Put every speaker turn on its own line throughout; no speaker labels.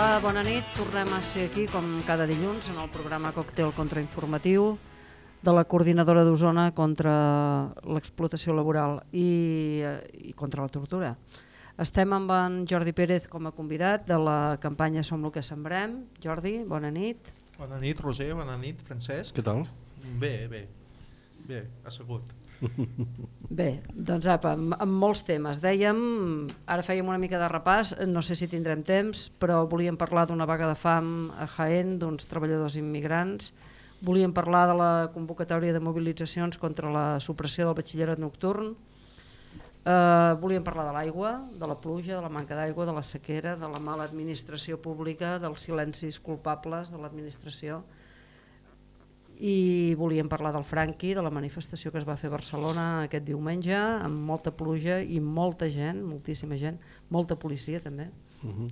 Hola, bona nit. Tornem a ser aquí, com cada dilluns, en el programa Còctel Contrainformatiu de la Coordinadora d'Osona contra l'explotació laboral i, eh, i contra la tortura. Estem amb en Jordi Pérez com a convidat de la campanya Som el que sembrem. Jordi, bona nit.
Bona nit, Roser, bona nit, Francesc.
Què tal?
Bé, bé, bé, assegut.
Bé, doncs apa, amb, molts temes. Dèiem, ara fèiem una mica de repàs, no sé si tindrem temps, però volíem parlar d'una vaga de fam a Jaén, d'uns treballadors immigrants, volíem parlar de la convocatòria de mobilitzacions contra la supressió del batxillerat nocturn, eh, volíem parlar de l'aigua, de la pluja, de la manca d'aigua, de la sequera, de la mala administració pública, dels silencis culpables de l'administració, i volíem parlar del Franqui, de la manifestació que es va fer a Barcelona aquest diumenge, amb molta pluja i molta gent, moltíssima gent, molta policia també,
Uh -huh.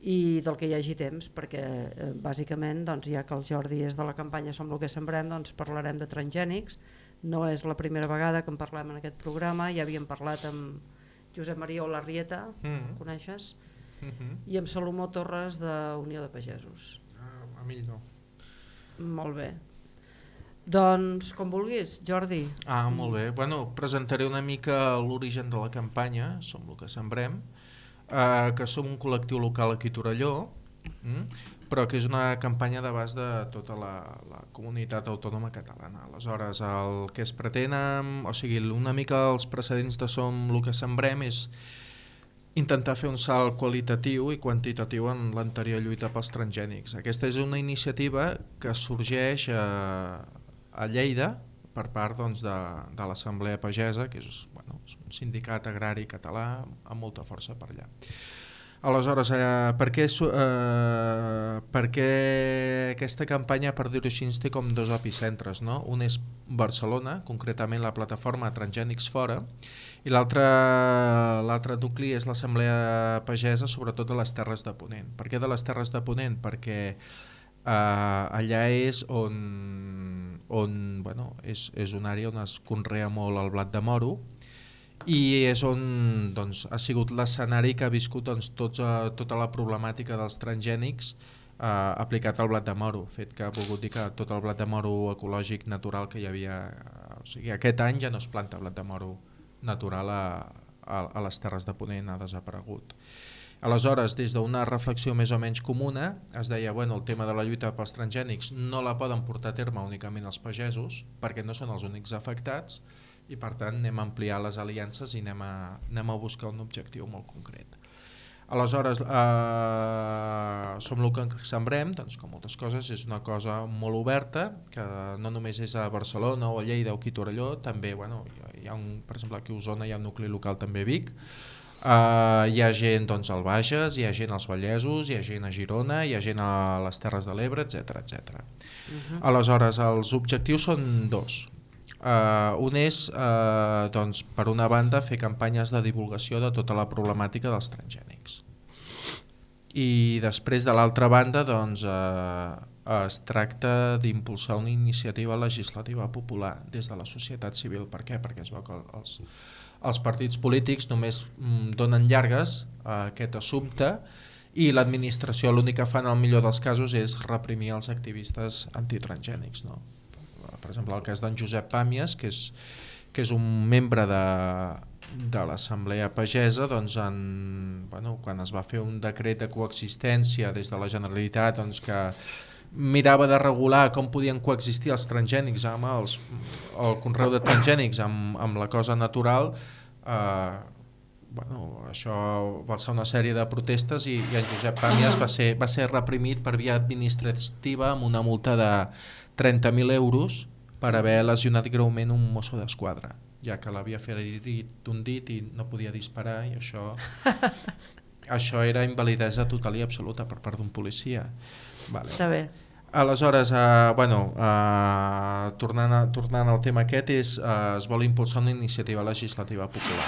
i del que hi hagi temps, perquè eh, bàsicament, doncs, ja que el Jordi és de la campanya Som el que sembrem, doncs parlarem de transgènics, no és la primera vegada que en parlem en aquest programa, ja havíem parlat amb Josep Maria Olarrieta,
Mm.
coneixes?
Mm -hmm.
I amb Salomó Torres de Unió de Pagesos.
ah, a mi no.
Molt bé. Doncs, com vulguis, Jordi.
Ah, molt bé. Bueno, presentaré una mica l'origen de la campanya, Som el que sembrem, eh, que som un col·lectiu local aquí a Torelló, mm? però que és una campanya d'abast de tota la, la comunitat autònoma catalana. Aleshores, el que es pretén, o sigui, una mica els precedents de Som el que sembrem és intentar fer un salt qualitatiu i quantitatiu en l'anterior lluita pels transgènics. Aquesta és una iniciativa que sorgeix a, a Lleida per part doncs, de, de l'Assemblea Pagesa, que és, bueno, és un sindicat agrari català amb molta força per allà. Aleshores, eh, per, què, eh, per què aquesta campanya, per dir-ho així, té com dos epicentres? No? Un és Barcelona, concretament la plataforma Transgènics Fora, i l'altre nucli és l'Assemblea Pagesa, sobretot de les Terres de Ponent. Per què de les Terres de Ponent? Perquè eh, allà és on, on bueno, és, és una àrea on es conrea molt el blat de moro, i és on doncs, ha sigut l'escenari que ha viscut doncs, tots, eh, tota la problemàtica dels transgènics eh, aplicat al blat de moro, fet que ha volgut dir que tot el blat de moro ecològic natural que hi havia, eh, o sigui, aquest any ja no es planta blat de moro natural a, a, a les Terres de Ponent, ha desaparegut. Aleshores, des d'una reflexió més o menys comuna, es deia bueno, el tema de la lluita pels transgènics no la poden portar a terme únicament els pagesos, perquè no són els únics afectats, i per tant anem a ampliar les aliances i anem a, anem a buscar un objectiu molt concret. Aleshores, eh, som el que sembrem, doncs com moltes coses, és una cosa molt oberta, que no només és a Barcelona o a Lleida o a Torelló, també, bueno, hi ha un, per exemple, aquí a Osona hi ha un nucli local també a Vic, Uh, hi ha gent doncs, al Bages, hi ha gent als Vallesos, hi ha gent a Girona, hi ha gent a les Terres de l'Ebre, etc etc.
Uh -huh.
Aleshores, els objectius són dos. Uh, un és, uh, doncs, per una banda, fer campanyes de divulgació de tota la problemàtica dels transgènics. I després, de l'altra banda, doncs, uh, es tracta d'impulsar una iniciativa legislativa popular des de la societat civil. Per què? Perquè es veu que els, els partits polítics només mm, donen llargues a aquest assumpte i l'administració l'únic que fa en el millor dels casos és reprimir els activistes antitransgènics. No? Per exemple, el cas d'en Josep Pàmies, que és, que és un membre de, de l'Assemblea Pagesa, doncs en, bueno, quan es va fer un decret de coexistència des de la Generalitat doncs que mirava de regular com podien coexistir els transgènics amb els, el conreu de transgènics amb, amb la cosa natural, eh, bueno, això va ser una sèrie de protestes i, i en Josep Pàmies va ser, va ser reprimit per via administrativa amb una multa de 30.000 euros per haver lesionat greument un mosso d'esquadra, ja que l'havia ferit un dit i no podia disparar i això, això era invalidesa total i absoluta per part d'un policia. Vale.
Està bé.
Aleshores, eh, bueno, eh, tornant, a, tornant al tema aquest, és, eh, es vol impulsar una iniciativa legislativa popular.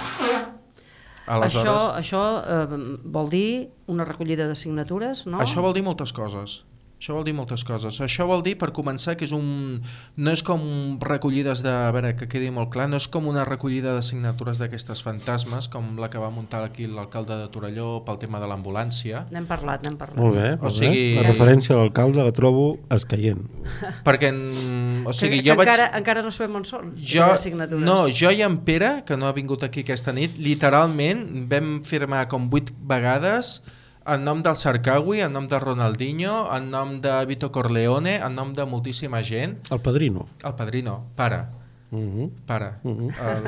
Això, això eh, vol dir una recollida de signatures, no?
Això vol dir moltes coses. Això vol dir moltes coses. Això vol dir, per començar, que és un... no és com recollides de... A veure, que quedi molt clar, no és com una recollida de signatures d'aquestes fantasmes, com la que va muntar aquí l'alcalde de Torelló pel tema de l'ambulància.
N'hem parlat, n'hem parlat.
Molt bé,
O
molt
sigui-
bé. La referència a l'alcalde la trobo escaient.
Perquè, en- o sigui,
que,
jo
que
vaig...
encara, encara no sabem on són,
Jo,
les signatures.
no, jo i en Pere, que no ha vingut aquí aquesta nit, literalment vam firmar com vuit vegades en nom del Sarkawi, en nom de Ronaldinho, en nom de Vito Corleone, en nom de moltíssima gent.
El padrino.
El padrino, para,
Uh -huh.
para.
Mhm.
El...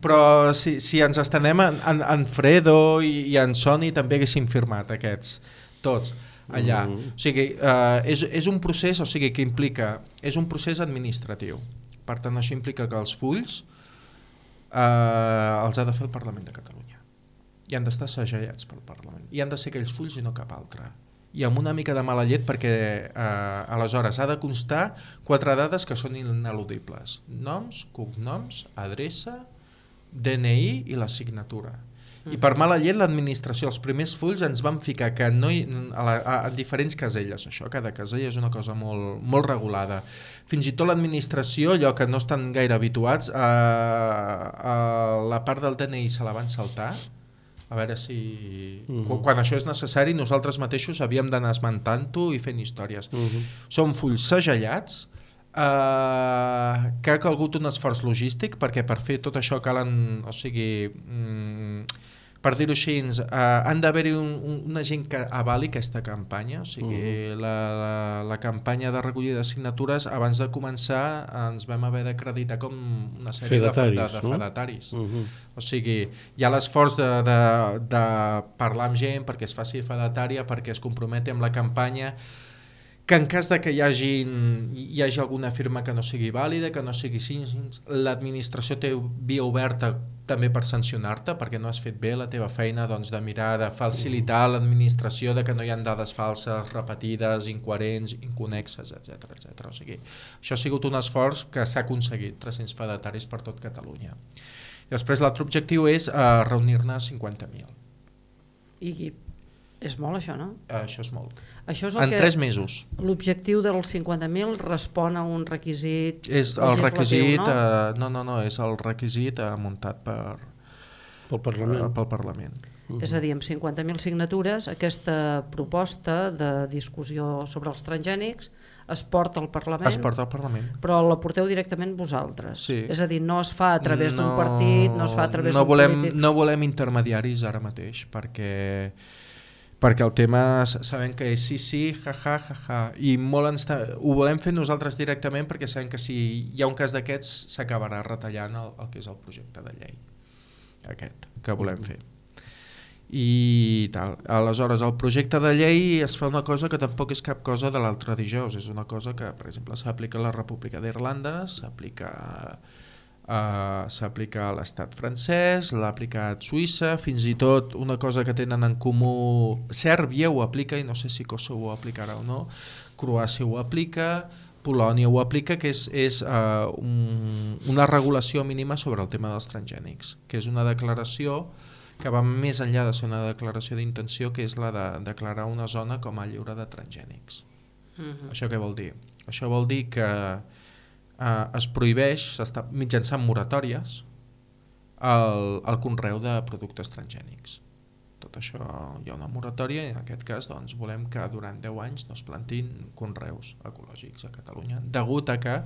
Però si, si ens estenem en, en, en Fredo i, i en Sony també haguessin firmat aquests, tots allà.
Mhm.
O sigui, eh, és, és un procés o sigui, que implica, és un procés administratiu. Per tant, això implica que els fulls eh, els ha de fer el Parlament de Catalunya. I han d'estar segellats pel Parlament. I han de ser aquells fulls i no cap altre. I amb una mica de mala llet perquè eh, aleshores ha de constar quatre dades que són ineludibles. Noms, cognoms, adreça, DNI i la signatura. I per mala llet l'administració, els primers fulls ens van ficar que no hi, a, la, a, a diferents caselles, això, cada casella és una cosa molt, molt regulada. Fins i tot l'administració, allò que no estan gaire habituats, a, a la part del DNI se la van saltar, a veure si...
Mhm.
Quan, quan això és necessari, nosaltres mateixos havíem d'anar esmentant-ho i fent històries.
Uh -huh.
Són fulls segellats, eh, que ha calgut un esforç logístic perquè per fer tot això calen, o sigui, mm, per dir-ho així, eh, han d'haver-hi un, un, una gent que avali aquesta campanya, o sigui, la, la, la campanya de recollida de signatures, abans de començar ens vam haver d'acreditar com una sèrie de,
Fedataris,
de, de
no?
fedataris.
Uh -huh.
O sigui, hi ha l'esforç de, de, de parlar amb gent perquè es faci fedatària, perquè es comprometi amb la campanya, que en cas de que hi hagi, hi hagi alguna firma que no sigui vàlida, que no sigui cínics, l'administració té via oberta també per sancionar-te, perquè no has fet bé la teva feina doncs, de mirar, de facilitar l'administració de que no hi ha dades falses, repetides, incoherents, inconexes, etc etc. O sigui, això ha sigut un esforç que s'ha aconseguit, 300 fedataris per tot Catalunya. I després l'altre objectiu és eh, reunir-ne 50.000.
I és molt això, no?
Això és molt.
Això és el
En
que...
3 mesos.
L'objectiu dels 50.000 respon a un requisit
És el requisit,
no?
eh, no, no, no, és el requisit eh, muntat per,
Pel
eh,
Parlament.
pel Parlament.
És a dir, amb 50.000 signatures, aquesta proposta de discussió sobre els transgènics es porta al Parlament,
Es porta al Parlament.
però la porteu directament vosaltres.
Sí.
És a dir, no es fa a través d'un partit, no es fa a través
no
d'un
volem,
polític.
No volem intermediaris ara mateix, perquè perquè el tema sabem que és sí, sí, ja, ja, ja, ja, i molt ens ho volem fer nosaltres directament perquè sabem que si hi ha un cas d'aquests s'acabarà retallant el, el que és el projecte de llei aquest que volem fer. I tal. Aleshores, el projecte de llei es fa una cosa que tampoc és cap cosa de l'altre dijous, és una cosa que, per exemple, s'aplica a la República d'Irlanda, s'aplica uh, s'aplica a l'estat francès, l'ha aplicat Suïssa, fins i tot una cosa que tenen en comú, Sèrbia ho aplica, i no sé si Kosovo ho aplicarà o no, Croàcia ho aplica, Polònia ho aplica, que és, és uh, un, una regulació mínima sobre el tema dels transgènics, que és una declaració que va més enllà de ser una declaració d'intenció, que és la de declarar una zona com a lliure de transgènics.
Mhm.
Això què vol dir? Això vol dir que eh, es prohibeix, mitjançant moratòries, el, el conreu de productes transgènics. Tot això hi ha una moratòria i en aquest cas doncs, volem que durant 10 anys no es plantin conreus ecològics a Catalunya, degut a que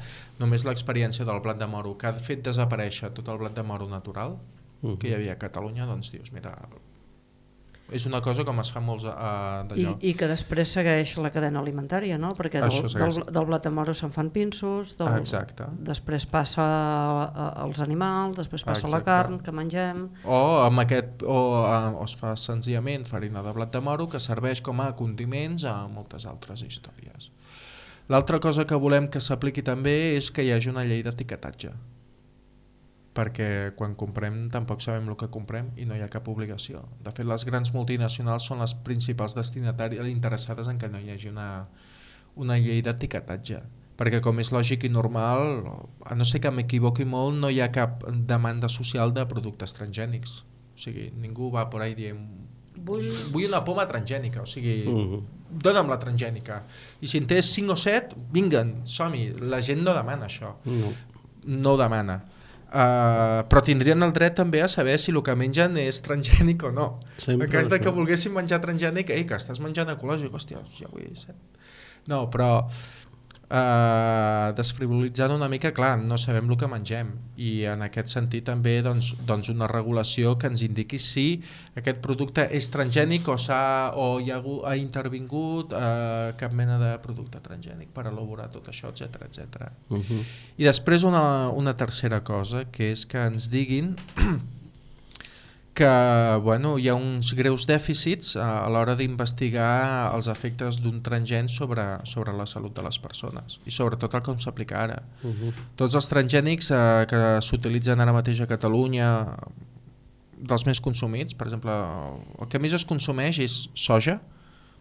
només l'experiència del blat de moro que ha fet desaparèixer tot el blat de moro natural
Mhm.
que hi havia a Catalunya, doncs dius, mira, és una cosa com es fa molts uh,
I,
d'allò.
I que després segueix la cadena alimentària, no? Perquè del, del, del blat de moro se'n fan pinços, del,
exacte.
després passa als animals, després passa a la
Exacte.
carn que mengem...
O, amb aquest, o, o es fa senzillament farina de blat de moro que serveix com a condiments a moltes altres històries. L'altra cosa que volem que s'apliqui també és que hi hagi una llei d'etiquetatge perquè quan comprem tampoc sabem el que comprem i no hi ha cap obligació. De fet, les grans multinacionals són les principals destinatàries interessades en que no hi hagi una, una llei d'etiquetatge perquè com és lògic i normal, a no ser que m'equivoqui molt, no hi ha cap demanda social de productes transgènics. O sigui, ningú va por ahí dient
Vull...
vull una poma transgènica, o sigui,
Mhm.
dona'm la transgènica. I si en tens 5 o 7, vinguen, som-hi. La gent no demana això.
No.
No ho demana. Uh, però tindrien el dret també a saber si el que mengen és transgènic o no.
Sempre
en cas de que volguessin menjar transgènic, ei, que estàs menjant ecològic, hòstia, ja ho he set. No, però uh, desfrivolitzant una mica, clar, no sabem el que mengem i en aquest sentit també doncs, doncs una regulació que ens indiqui si aquest producte és transgènic o, s'ha o hi ha, ha intervingut uh, cap mena de producte transgènic per elaborar tot això, etc etc.
Uh -huh.
I després una, una tercera cosa, que és que ens diguin que bueno, hi ha uns greus dèficits a, a l'hora d'investigar els efectes d'un transgèn sobre, sobre la salut de les persones i sobretot el com s'aplica ara.
Uh -huh.
Tots els transgènics eh, que s'utilitzen ara mateix a Catalunya, dels més consumits, per exemple, el que més es consumeix és soja,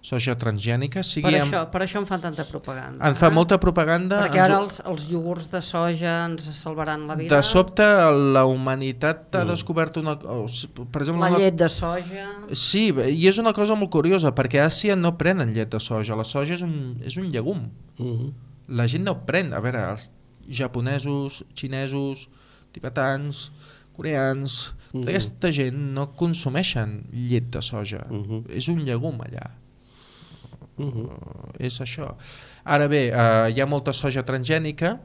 soja transgènica, sigui
Per
amb-
això, per això en fan tanta propaganda.
en fa
eh?
molta propaganda...
Perquè
ens
ara els, els iogurts de soja ens salvaran la vida.
De sobte, la humanitat ha descobert una... Per exemple,
La llet de soja...
Sí, i és una cosa molt curiosa, perquè a Àsia no prenen llet de soja. La soja és un, és un llegum.
Uh -huh.
La gent no pren. A veure, els japonesos, xinesos, tibetans, coreans...
Mhm.
Tota aquesta gent no consumeixen llet de soja.
Mhm.
És un llegum allà.
Uh -huh.
Uh, és això. Ara bé, uh, hi ha molta soja transgènica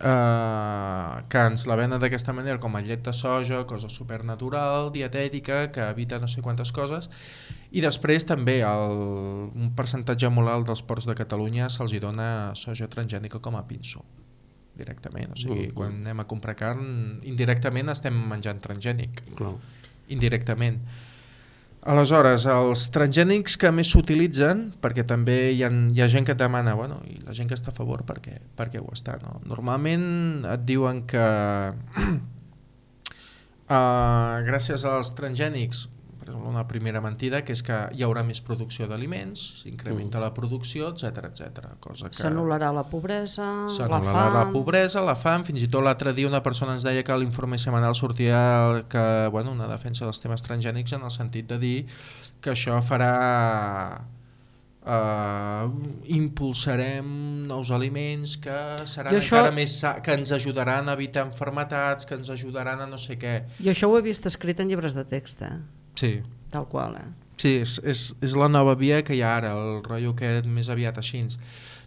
uh, que ens la venen d'aquesta manera com a llet de soja, cosa supernatural, dietètica, que evita no sé quantes coses, i després també el, un percentatge molt alt dels ports de Catalunya se'ls hi dona soja transgènica com a pinso directament, o sigui,
Mhm.
quan anem a comprar carn indirectament estem menjant transgènic
Clar.
indirectament. Aleshores, els transgènics que més s'utilitzen, perquè també hi ha, hi ha gent que et demana, bueno, i la gent que està a favor, per què, per ho està? No? Normalment et diuen que uh, gràcies als transgènics, una primera mentida, que és que hi haurà més producció d'aliments, s'incrementa la producció, etc etc. cosa que...
S'anul·larà la pobresa, la
S'anul·larà
fam...
la pobresa, la fam, fins i tot l'altre dia una persona ens deia que l'informe setmanal sortia que, bueno, una defensa dels temes transgènics en el sentit de dir que això farà eh, impulsarem nous aliments que seran
això-
encara més sa que ens ajudaran a evitar enfermetats, que ens ajudaran a no sé què.
Jo això ho he vist escrit en llibres de text, eh?
Sí,
tal qual. Eh?
Sí, és, és, és la nova via que hi ha ara, el rotllo aquest més aviat així.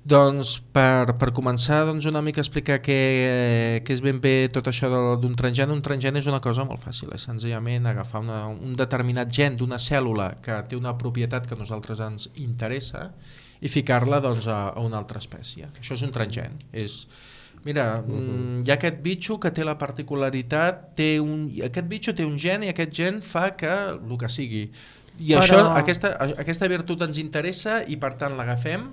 Doncs per, per començar doncs una mica explicar què, què és ben bé tot això d'un transgen, un transgen és una cosa molt fàcil, és senzillament agafar una, un determinat gen d'una cèl·lula que té una propietat que a nosaltres ens interessa i ficar-la doncs, a, a una altra espècie. Això és un transgen. És, mira, mm, hi ha aquest bitxo que té la particularitat, té un, aquest bitxo té un gen i aquest gen fa que el que sigui. I
Però-
això, aquesta, aquesta virtut ens interessa i per tant l'agafem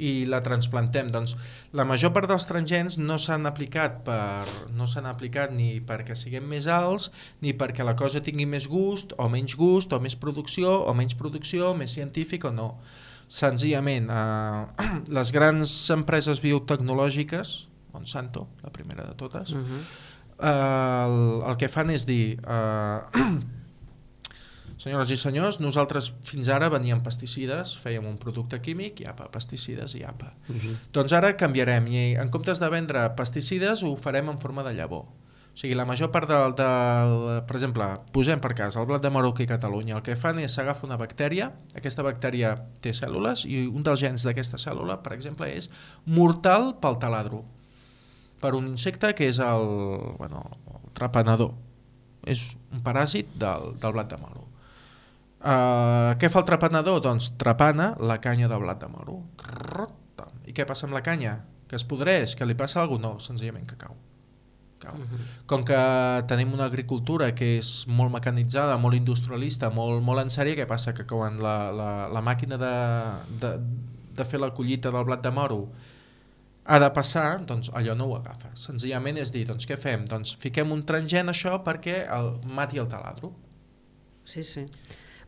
i la transplantem. Doncs la major part dels transgens no s'han aplicat per no s'han aplicat ni perquè siguem més alts, ni perquè la cosa tingui més gust o menys gust, o més producció o menys producció, més científic o no. Senzillament, eh, les grans empreses biotecnològiques, Monsanto, la primera de totes,
Uh -huh.
eh, el, el que fan és dir eh, senyores i senyors, nosaltres fins ara veníem pesticides, fèiem un producte químic i apa, pesticides i apa.
Uh -huh.
Doncs ara canviarem i en comptes de vendre pesticides ho farem en forma de llavor. O sigui, la major part del, del... Per exemple, posem per cas el blat de aquí a Catalunya. El que fan és s'agafa una bactèria, aquesta bactèria té cèl·lules i un dels gens d'aquesta cèl·lula, per exemple, és mortal pel taladro per un insecte que és el, bueno, el trapanador. És un paràsit del, del blat de moro. Uh, què fa el trapanador? Doncs trapana la canya de blat de moro. I què passa amb la canya? Que es podreix? Que li passa alguna cosa? No, senzillament que cau. cau. Com que tenim una agricultura que és molt mecanitzada, molt industrialista, molt, molt en sèrie, què passa? Que quan la, la, la màquina de, de, de fer la collita del blat de moro ha de passar, doncs allò no ho agafa. Senzillament és dir, doncs què fem? Doncs fiquem un transgen això perquè el, mati el taladro.
Sí, sí.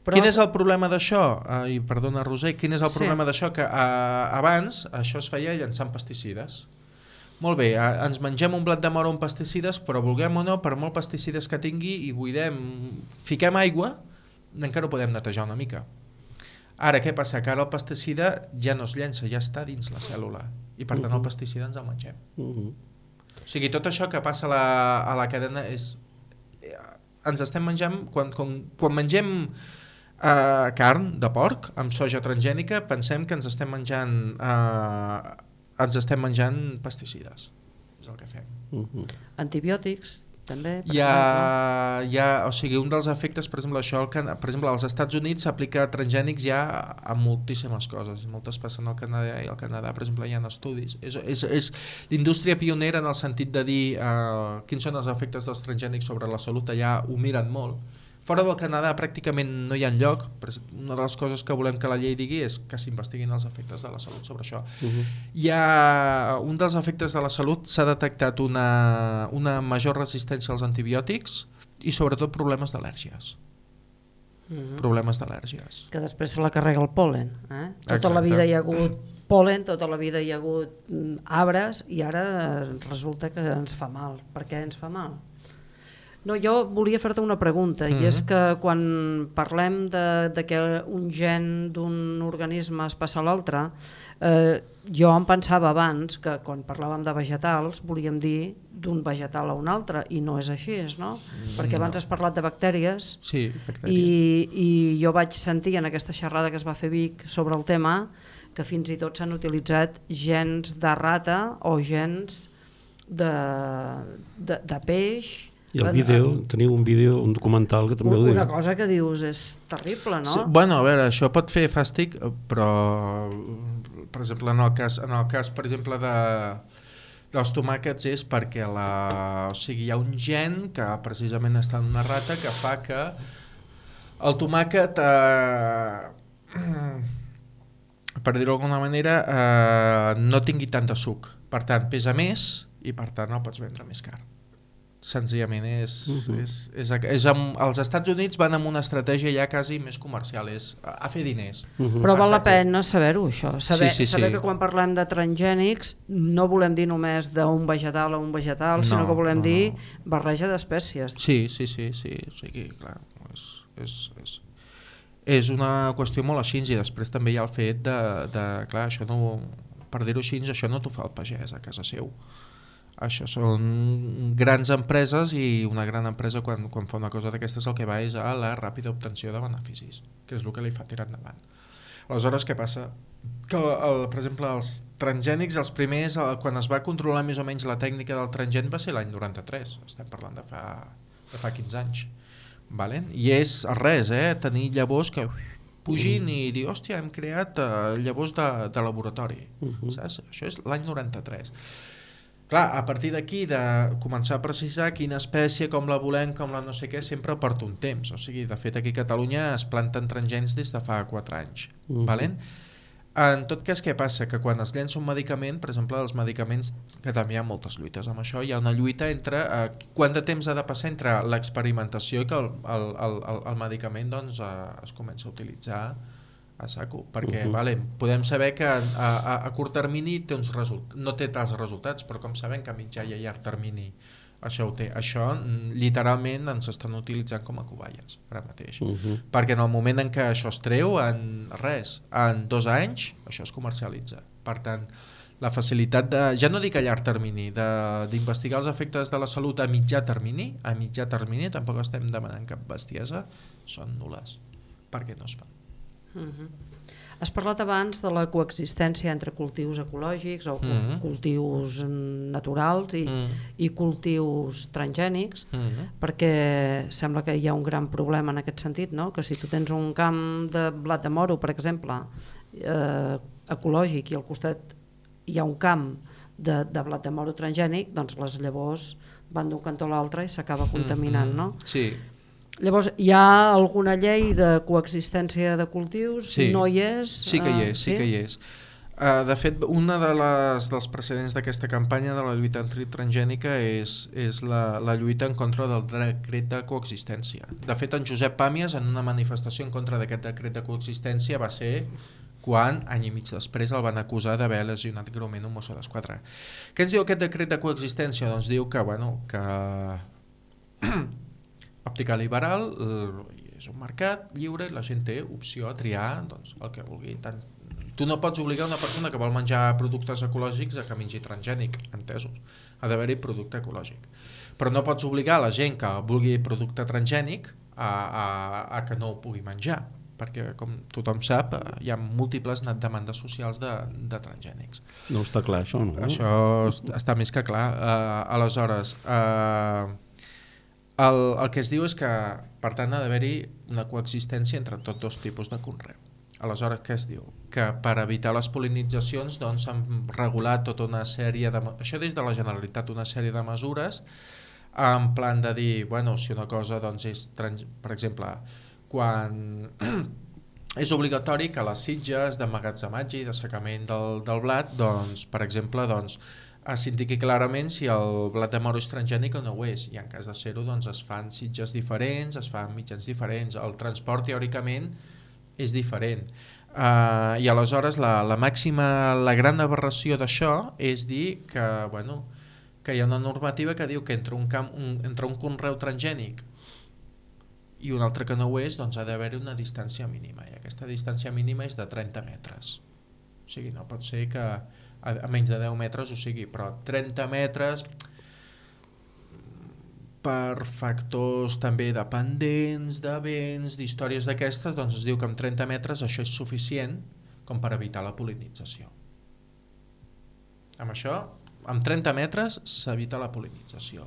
Però... Quin és el problema d'això? Uh, I perdona, Roser, quin és el
Sí.
problema d'això? Que uh, abans això es feia llançant pesticides. Molt bé, uh, ens mengem un blat de moro amb pesticides, però vulguem o no, per molt pesticides que tingui i buidem, fiquem aigua, encara ho podem netejar una mica. Ara, què passa? Que ara el pesticida ja no es llença, ja està dins la cèl·lula. I per tant el pesticida ens el mengem.
Uh -huh.
O sigui, tot això que passa a la, a la cadena és... eh, Ens estem menjant... Quan, quan, quan mengem eh, carn de porc amb soja transgènica, pensem que ens estem menjant... Eh, ens estem menjant pesticides. És el que fem.
Uh -huh.
Antibiòtics, també, per
Hi
exemple.
ha, hi ha, o sigui, un dels efectes, per exemple, això, el Can- per exemple, als Estats Units s'aplica transgènics ja a, moltíssimes coses, moltes passen al Canadà i al Canadà, per exemple, hi ha estudis. És, és, és l'indústria pionera en el sentit de dir uh, quins són els efectes dels transgènics sobre la salut, allà ho miren molt. Fora del Canadà pràcticament no hi ha lloc, però una de les coses que volem que la llei digui és que s'investiguin els efectes de la salut sobre això.
Uh -huh.
Hi ha un dels efectes de la salut, s'ha detectat una, una major resistència als antibiòtics i sobretot problemes d'al·lèrgies.
Mhm.
Problemes d'al·lèrgies.
que després se la carrega el polen. Eh? Tota
Exacte.
la vida hi ha hagut polen, tota la vida hi ha hagut mm, arbres i ara resulta que ens fa mal. Per què ens fa mal? No, jo volia fer-te una pregunta i és
Mhm.
que quan parlem de, de que un gen d'un organisme es passa a l'altre, eh, jo em pensava abans que quan parlàvem de vegetals volíem dir d'un vegetal a un altre i no és així, no? Perquè abans has parlat de bactèries
Sí, bactèries.
i, i jo vaig sentir en aquesta xerrada que es va fer Vic sobre el tema que fins i tot s'han utilitzat gens de rata o gens de, de, de peix
I el vídeo,
en-
teniu un vídeo, un documental que també ho diu.
una cosa que dius és terrible, no?
Sí, bueno, a veure, això pot fer fàstic, eh, però per exemple, en el cas, en el cas per exemple, de, dels tomàquets és perquè la, o sigui, hi ha un gen que precisament està en una rata que fa que el tomàquet eh, per dir-ho d'alguna manera eh, no tingui tant de suc per tant pesa més i per tant el pots vendre més car senzillament és, uh
Mhm.
-huh. és, és, és amb, els Estats Units van amb una estratègia ja quasi més comercial és a, a fer diners
Uh -huh.
Però val la pena saber-ho, això. Saber,
Sí, sí, sí.
saber que quan parlem de transgènics no volem dir només d'un vegetal a un vegetal,
No,
sinó que volem
no,
dir
no.
barreja d'espècies.
Sí, sí, sí, sí, o sigui, clar, és, és, és, és una qüestió molt així i després també hi ha el fet de, de clar, això no, per dir-ho així, això no t'ho fa el pagès a casa seu. Això són grans empreses i una gran empresa quan, quan fa una cosa d'aquestes el que va és a la ràpida obtenció de beneficis, que és el que li fa tirar endavant. Aleshores, què passa? Que, el, per exemple, els transgènics, els primers, el, quan es va controlar més o menys la tècnica del transgèn va ser l'any 93, estem parlant de fa, de fa 15 anys. Vale? I és res, eh? tenir llavors que pugin i dir, hòstia, hem creat uh, llavors de, de laboratori.
Uh -huh.
Saps? Això és l'any 93. Clar, a partir d'aquí, de començar a precisar quina espècie, com la volem, com la no sé què, sempre porta un temps. O sigui, de fet, aquí a Catalunya es planten transgèns des de fa 4 anys. Uh. -huh. valent? En tot cas, què passa? Que quan es llença un medicament, per exemple, els medicaments, que també hi ha moltes lluites amb això, hi ha una lluita entre eh, quant de temps ha de passar entre l'experimentació i que el, el, el, el, el medicament doncs, eh, es comença a utilitzar a saco, perquè uh. -huh. vale, podem saber que a, a, a curt termini té uns result no té tals resultats, però com sabem que a mitjà i a llarg termini això ho té. Això mm, literalment ens estan utilitzant com a coballes ara mateix.
Uh -huh.
Perquè en el moment en què això es treu, en res, en dos anys, això es comercialitza. Per tant, la facilitat de, ja no dic a llarg termini, de- d'investigar els efectes de la salut a mitjà termini, a mitjà termini, tampoc estem demanant cap bestiesa, són nules, perquè no es fan.
Mhm. Has parlat abans de la coexistència entre cultius ecològics o cul-
Mhm.
cultius mm, naturals i,
Mm.
i cultius transgènics,
Mm -hmm.
perquè sembla que hi ha un gran problema en aquest sentit, no? que si tu tens un camp de blat de moro, per exemple, eh, ecològic i al costat hi ha un camp de, de blat de moro transgènic, doncs les llavors van d'un cantó a l'altre i s'acaba contaminant, no?
Sí,
Llavors, hi ha alguna llei de coexistència de cultius?
Sí.
No hi és?
Sí que hi
Eh,
és, sí, que hi és. Uh, de fet, una de les, dels precedents d'aquesta campanya de la lluita antitransgènica és, és la, la lluita en contra del decret de coexistència. De fet, en Josep Pàmies, en una manifestació en contra d'aquest decret de coexistència, va ser quan, any i mig després, el van acusar d'haver lesionat greument un mosso d'esquadra. Què ens diu aquest decret de coexistència? Doncs diu que, bueno, que òptica liberal, eh, és un mercat lliure i la gent té opció a triar doncs, el que vulgui. Tant, tu no pots obligar una persona que vol menjar productes ecològics a que mengi transgènic, entesos. Ha d'haver-hi producte ecològic. Però no pots obligar la gent que vulgui producte transgènic a, a, a que no ho pugui menjar perquè com tothom sap eh, hi ha múltiples demandes socials de, de transgènics.
No està clar això, no?
Això està més que clar. Uh, aleshores, uh, el, el que es diu és que per tant ha d'haver-hi una coexistència entre tots dos tipus de conreu. Aleshores, què es diu? Que per evitar les polinitzacions doncs, regulat tota una sèrie de... Això des de la Generalitat, una sèrie de mesures en plan de dir, bueno, si una cosa doncs, és, trans... per exemple, quan és obligatori que les sitges d'emmagatzematge i d'assecament del, del blat, doncs, per exemple, doncs, s'indiqui clarament si el blat de moro és transgènic o no ho és, i en cas de ser-ho doncs, es fan sitges diferents, es fan mitjans diferents, el transport teòricament és diferent. Uh, I aleshores la, la màxima, la gran aberració d'això és dir que, bueno, que hi ha una normativa que diu que entre un, camp, un, entre un conreu transgènic i un altre que no ho és, doncs ha d'haver una distància mínima, i aquesta distància mínima és de 30 metres. O sigui, no pot ser que a, a menys de 10 metres ho sigui, però 30 metres per factors també dependents, de vents, d'històries d'aquestes, doncs es diu que amb 30 metres això és suficient com per evitar la polinització. Amb això, amb 30 metres s'evita la polinització.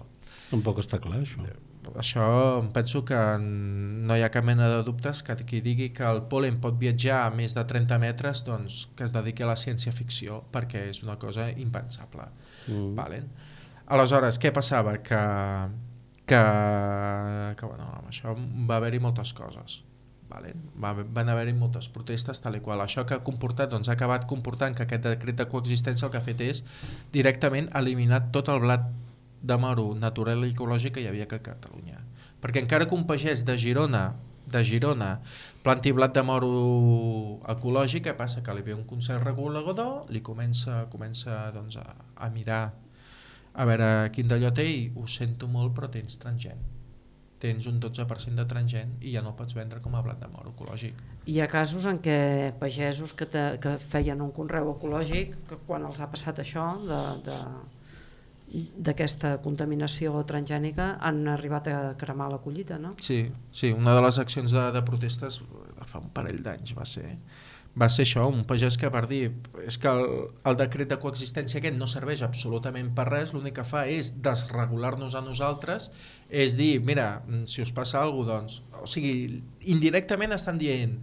Tampoc està clar, això
això penso que no hi ha cap mena de dubtes que qui digui que el polen pot viatjar a més de 30 metres doncs que es dediqui a la ciència-ficció perquè és una cosa impensable. Mm. Valen? Aleshores, què passava? Que, que, que bueno, amb això va haver-hi moltes coses. Valen? Va, van haver-hi moltes protestes tal i qual. Això que ha comportat, doncs, ha acabat comportant que aquest decret de coexistència el que ha fet és directament eliminar tot el blat de moro natural i ecològic que hi havia a Catalunya. Perquè encara que un pagès de Girona de Girona planti blat de moro ecològic, què passa? Que li ve un consell regulador, li comença, comença doncs, a, a mirar a veure quin d'allò té i ho sento molt però tens transgent tens un 12% de transgent i ja no pots vendre com a blat de moro ecològic.
Hi ha casos en què pagesos que, te, que feien un conreu ecològic, que quan els ha passat això de, de, d'aquesta contaminació transgènica han arribat a cremar la collita, no?
Sí, sí una de les accions de, de protestes fa un parell d'anys va ser va ser això, un pagès que per dir és que el, el decret de coexistència aquest no serveix absolutament per res, l'únic que fa és desregular-nos a nosaltres, és dir, mira, si us passa alguna cosa, doncs, o sigui, indirectament estan dient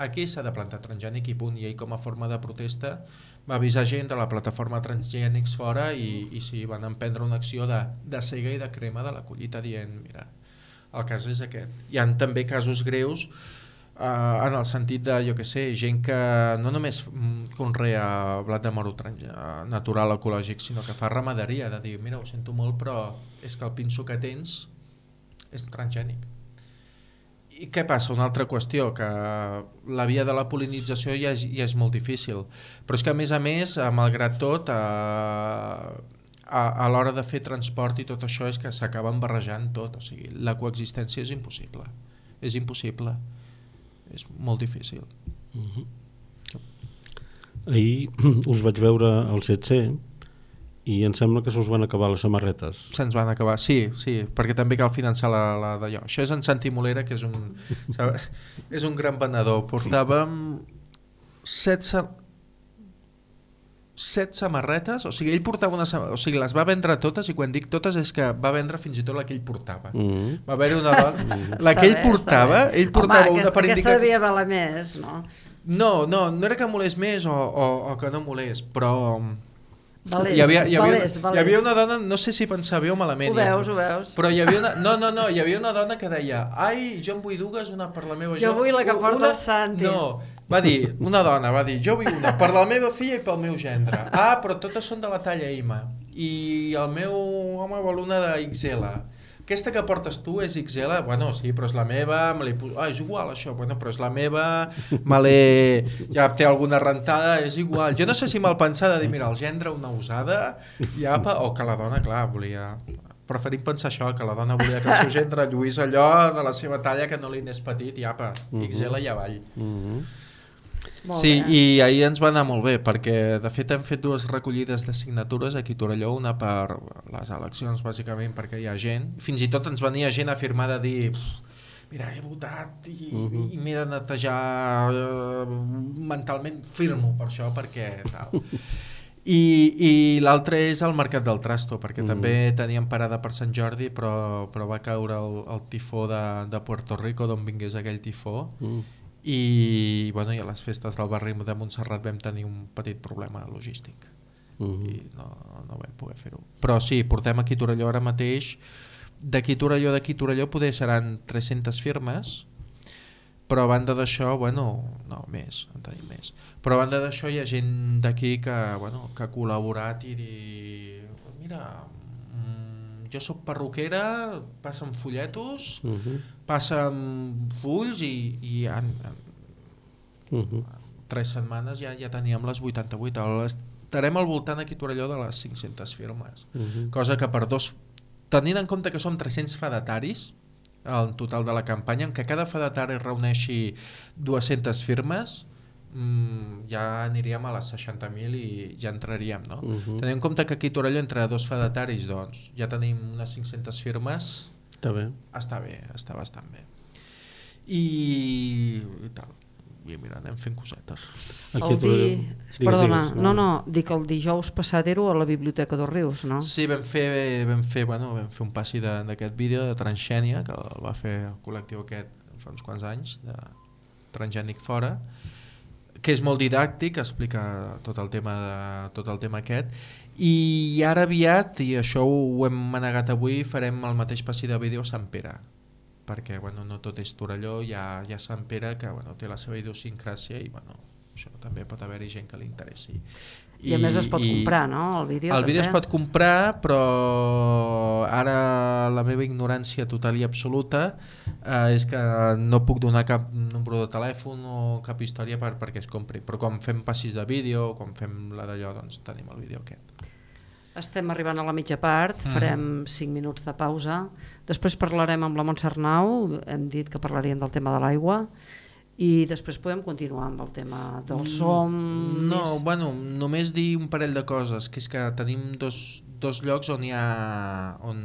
aquí s'ha de plantar transgènic i punt, i ell com a forma de protesta va avisar gent de la plataforma Transgènics fora i, i sí, van emprendre una acció de, de cega i de crema de la collita dient, mira, el cas és aquest. Hi han també casos greus eh, en el sentit de, jo que sé, gent que no només conrea blat de moro natural ecològic, sinó que fa ramaderia, de dir, mira, ho sento molt, però és que el pinso que tens és transgènic. I què passa? Una altra qüestió, que la via de la polinització ja és, ja és molt difícil, però és que a més a més, malgrat tot, a, a, a l'hora de fer transport i tot això és que s'acaben barrejant tot, o sigui, la coexistència és impossible, és impossible, és molt difícil. Uh -huh.
Ahir us vaig veure al 7C i em sembla que se us van acabar les samarretes.
Se'ns van acabar, sí, sí, perquè també cal finançar la, la d'allò. Això és en Santi Molera, que és un, és un gran venedor. Portàvem set, sa... set samarretes, o sigui, ell portava una o sigui, les va vendre totes i quan dic totes és que va vendre fins i tot la que ell portava. Mm -hmm. Va haver una dona... Mm -hmm. La que ell portava, ell portava
Home,
una
aquesta,
per
indicar... Aquesta devia valer més, no?
No, no, no era que molés més o, o, o que no molés, però
Valés,
hi havia, hi havia,
valés, valés.
hi havia una dona, no sé si pensava bé o malament.
Ho veus, ho veus.
Però hi havia una, no, no, no, hi havia una dona que deia ai, jo en vull dues, una per la meva...
Jo vull la que porta una... el Santi.
No, va dir, una dona va dir, jo vull una per la meva filla i pel meu gendre. Ah, però totes són de la talla M. I el meu home vol una de XL aquesta que portes tu és XL, bueno, sí, però és la meva, me l'he ah, és igual això, bueno, però és la meva, me ja té alguna rentada, és igual. Jo no sé si mal pensar de dir, mira, el gendre una usada, i apa, o que la dona, clar, volia preferim pensar això, que la dona volia que el seu gendre lluís allò de la seva talla que no li anés petit i apa,
Mhm.
XL i avall.
Mhm.
Molt
sí,
bé.
i ahir ens va anar molt bé, perquè de fet hem fet dues recollides de signatures aquí a Torelló, una per les eleccions, bàsicament perquè hi ha gent. Fins i tot ens venia gent a firmar de dir "Pff, mira, he votat i,
Mhm.
i m'he de netejar eh, mentalment, firmo per això, perquè tal. I, i l'altre és el Mercat del Trasto, perquè
Mhm.
també teníem parada per Sant Jordi, però, però va caure el, el tifó de, de Puerto Rico, d'on vingués aquell tifó,
Mm.
I, bueno, i a les festes del barri de Montserrat vam tenir un petit problema logístic
Mhm.
i no, no vam poder fer-ho. Però sí, portem aquí Torelló ara mateix, d'aquí Torelló, d'aquí Torelló poder seran 300 firmes, però a banda d'això, bueno, no, més, en tenim més. Però a banda d'això hi ha gent d'aquí que, bueno, que ha col·laborat i dir, mira, mm, jo sóc perruquera, passen folletos,
Mhm.
passen fulls i, i en, en
Mhm.
tres setmanes ja ja teníem les 88. El- Estarem al voltant aquí a Torelló de les 500 firmes.
Mhm.
Cosa que per dos... Tenint en compte que som 300 fedataris, en total de la campanya, en què cada fedatari reuneixi 200 firmes, mm, ja aniríem a les 60.000 i ja entraríem, no?
Mhm.
Tenint en compte que aquí a Torelló entre dos fedataris doncs, ja tenim unes 500 firmes,
Està bé.
està bé, està bastant bé. I, i tal. I mira, anem fent cosetes.
Aquí
el di...
Digues,
Perdona,
digues,
no, no, dic el dijous passat era a la Biblioteca dos Rius, no?
Sí, vam fer, vam fer, bueno, vam fer un passi de- d'aquest vídeo de Transgènia, que el va fer el col·lectiu aquest fa uns quants anys, de Transgènic Fora, que és molt didàctic, explica tot el tema, de, tot el tema aquest, i ara aviat, i això ho hem manegat avui, farem el mateix passi de vídeo a Sant Pere, perquè bueno, no tot és Torelló, hi ha, hi ha Sant Pere que bueno, té la seva idiosincràsia i bueno, això també pot haver-hi gent que li interessi.
I, a més es pot comprar, no? El vídeo
El vídeo es pot comprar, però ara la meva ignorància total i absoluta eh, és que no puc donar cap número de telèfon o cap història per, perquè es compri. Però quan fem passis de vídeo, quan fem la d'allò, doncs tenim el vídeo aquest.
Estem arribant a la mitja part,
Mhm.
farem 5 minuts de pausa. Després parlarem amb la Montse Arnau, hem dit que parlaríem del tema de l'aigua, i després podem continuar amb el tema del som...
Mm, No,
més-
bueno, només dir un parell de coses, que és que tenim dos, dos llocs on hi, ha, on,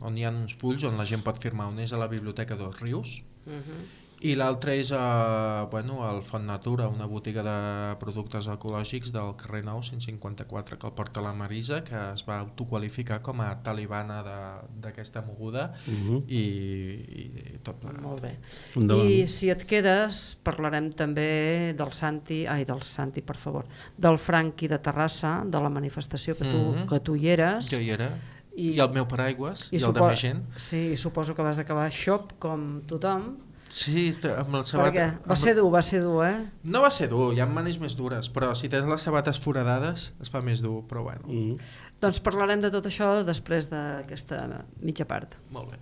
on hi ha uns fulls on la gent pot firmar. Un és a la Biblioteca dos Rius,
Mhm.
I l'altre és a, bueno, al Font Natura, una botiga de productes ecològics del carrer Nou 154 que el porta la Marisa, que es va autoqualificar com a talibana de- d'aquesta moguda
Mhm.
i, i tot plegat.
Molt bé.
Endavant.
I si et quedes, parlarem també del Santi, ai, del Santi, per favor, del Franqui de Terrassa, de la manifestació que tu,
Mhm.
que tu hi eres.
Jo hi era. I,
I-
el meu paraigües, i, i el de més gent.
Sí, i suposo que vas acabar xop com tothom,
Sí, amb el sabat...
perquè va
amb-
ser dur, va ser dur, eh?
No va ser dur, hi ha manis més dures, però si tens les sabates foradades es fa més dur, però bueno,
Mhm.
Doncs parlarem de tot això després d'aquesta mitja part.
molt bé.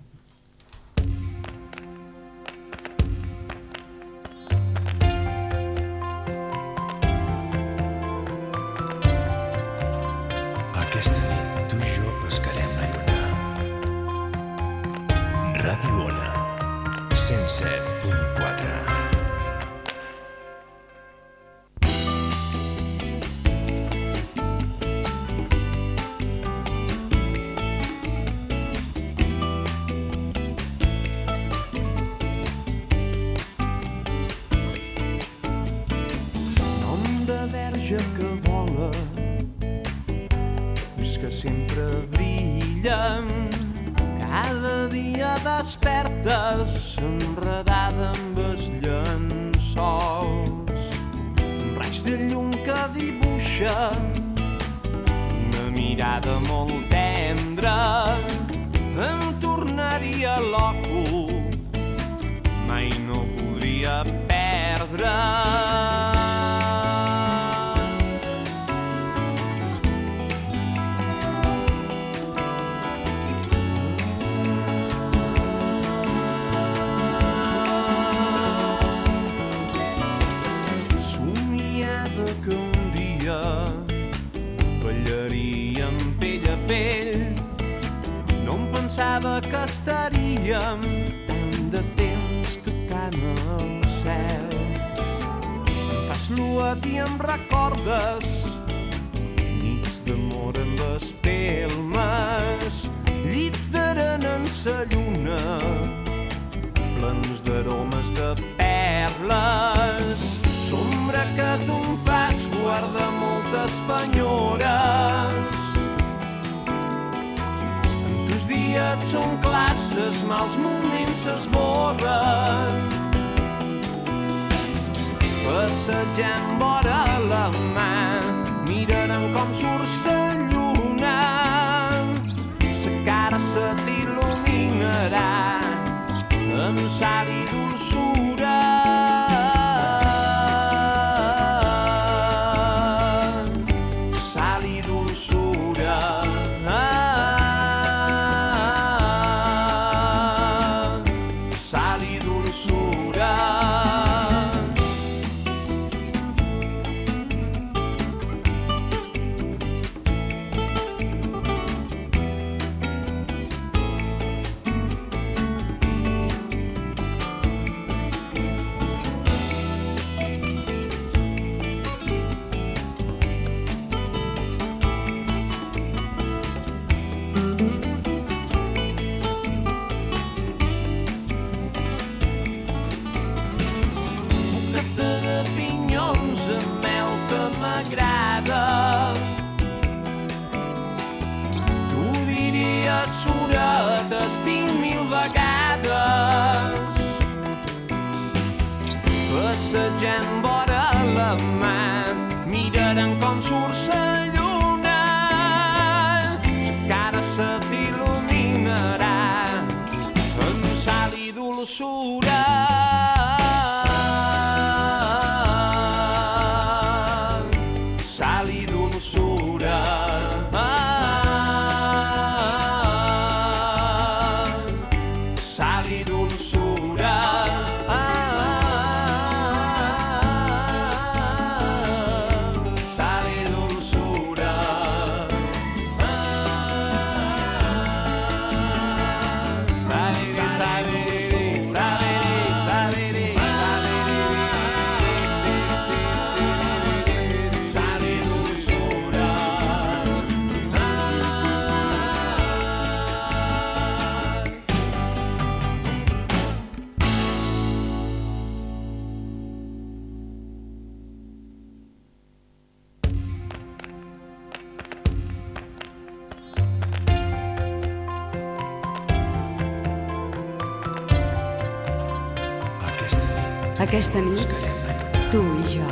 Aquesta nit tu i jo pescarem la lluna. Ràdio Ona, 107.4.
tus dies són classes mals moments s'esborren. Passejant vora la mà mirarem com surt sa lluna. Sa cara se t'il·luminarà amb sal i
Aquesta nit,
tu i jo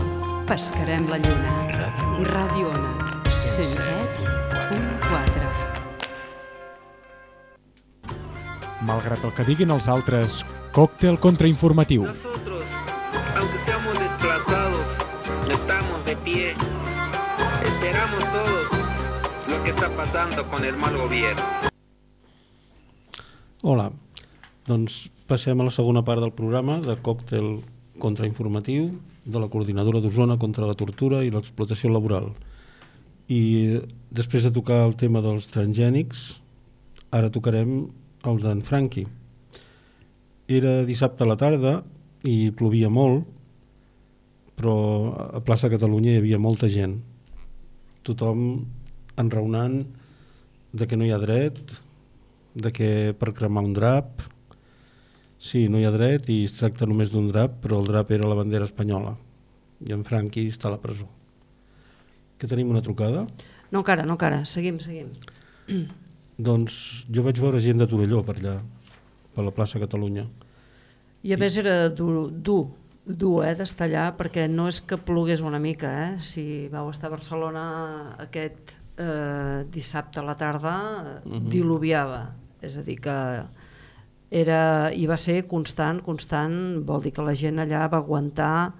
pescarem la lluna. I Ràdio Ona, 107.4.
Malgrat el que diguin els altres, còctel contrainformatiu.
Nosotros, aunque seamos desplazados, estamos de pie. Esperamos todos lo que está pasando con el mal gobierno.
Hola, doncs passem a la segona part del programa de còctel contrainformatiu de la Coordinadora d'Osona contra la tortura i l'explotació laboral. I després de tocar el tema dels transgènics, ara tocarem el d'en Franqui. Era dissabte a la tarda i plovia molt, però a plaça Catalunya hi havia molta gent. Tothom enraonant de que no hi ha dret, de que per cremar un drap, sí, no hi ha dret i es tracta només d'un drap, però el drap era la bandera espanyola i en Franqui està a la presó. Que tenim una trucada?
No encara, no encara. Seguim, seguim.
Doncs jo vaig veure gent de Torelló per allà, per la plaça Catalunya.
I a més era dur, dur, dur eh, d'estar allà, perquè no és que plogués una mica, eh? si vau estar a Barcelona aquest eh, dissabte a la tarda, uh -huh. diluviava, és a dir que era, i va ser constant, constant, vol dir que la gent allà va aguantar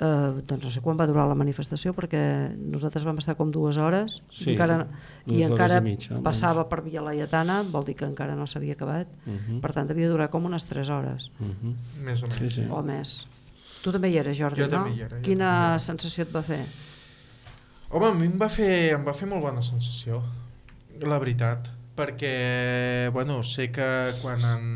eh, doncs no sé quan va durar la manifestació perquè nosaltres vam estar com dues hores
Sí,
i encara,
dues
i
hores
encara
i mitja,
passava per Via Laietana vol dir que encara no s'havia acabat
Uh -huh.
per tant devia durar com unes 3 hores
Uh -huh.
Més o menys.
Sí, sí.
o més tu també hi eres Jordi,
Jo
no?
també hi era, jo
quina
també
sensació et va fer?
Home, a mi em va fer, em va fer molt bona sensació, la veritat, perquè, bueno, sé que quan han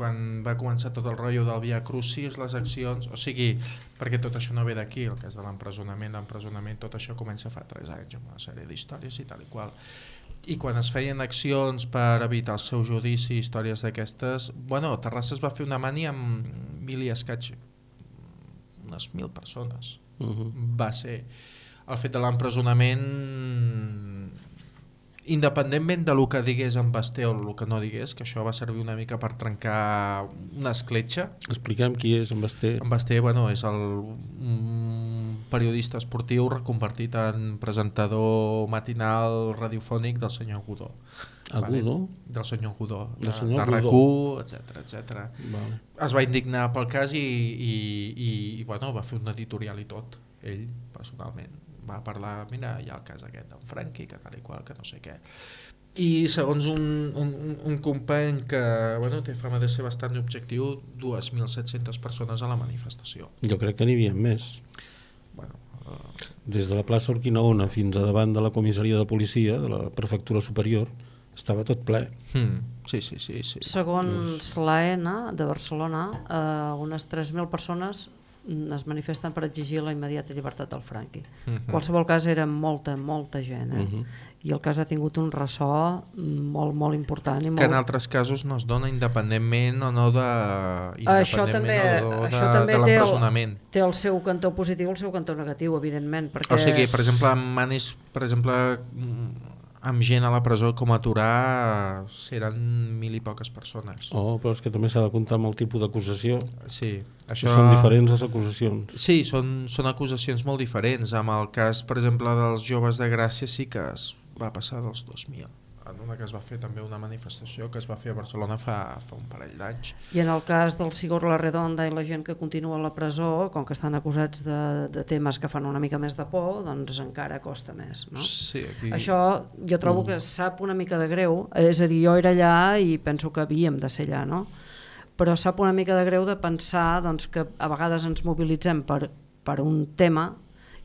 quan va començar tot el rotllo del Via Crucis, les accions, o sigui, perquè tot això no ve d'aquí, el cas de l'empresonament, l'empresonament, tot això comença fa 3 anys amb una sèrie d'històries i tal i qual. I quan es feien accions per evitar el seu judici, històries d'aquestes, bueno, Terrassa es va fer una mani amb mil i escaig, unes mil persones.
Uh -huh.
Va ser el fet de l'empresonament independentment de lo que digués en Basté o el que no digués, que això va servir una mica per trencar una escletxa.
Expliquem qui és en Basté.
En Basté bueno, és el periodista esportiu reconvertit en presentador matinal radiofònic del senyor Godó.
Agudo?
Del senyor Godó, de,
Del senyor
de
Godó.
RAC1, etc etc.
Vale.
Es va indignar pel cas i, i, i, i bueno, va fer un editorial i tot, ell, personalment. Va parlar, mira, hi ha el cas aquest d'en Franqui, que tal i qual, que no sé què. I segons un, un, un- company que bueno, té fama de ser bastant objectiu, 2.700 persones a la manifestació.
Jo crec que n'hi havia més.
Bueno, eh,
Des de la plaça Urquinaona fins a davant de la comissaria de policia de la prefectura superior estava tot ple.
hmm, sí, sí, sí. sí.
Segons l'AENA de Barcelona, eh, unes 3.000 persones es manifesten per exigir la immediata llibertat del Franqui. En
Mhm.
qualsevol cas era molta, molta gent, eh?
Mhm.
i el cas ha tingut un ressò molt, molt important. I
Que en
molt...
altres casos no es dona independentment o no de...
Això també,
o de,
això també
de
té, el, té el seu cantó positiu i el seu cantó negatiu, evidentment. Perquè...
O sigui, per exemple, amb manis, per exemple, mm, amb gent a la presó com a Torà seran mil i poques persones.
Oh, però és que també s'ha de comptar amb el tipus d'acusació.
Sí,
Això... Són diferents les acusacions.
Sí, són, són acusacions molt diferents. Amb el cas, per exemple, dels joves de Gràcia sí que es va passar dels 2.000. En una que es va fer també una manifestació que es va fer a Barcelona fa, fa un parell d'anys.
I en el cas del Sigur La Redonda i la gent que continua a la presó, com que estan acusats de, de temes que fan una mica més de por, doncs encara costa més. No?
Sí, aquí...
Això jo trobo que sap una mica de greu, és a dir, jo era allà i penso que havíem de ser allà, no? Però sap una mica de greu de pensar doncs, que a vegades ens mobilitzem per, per un tema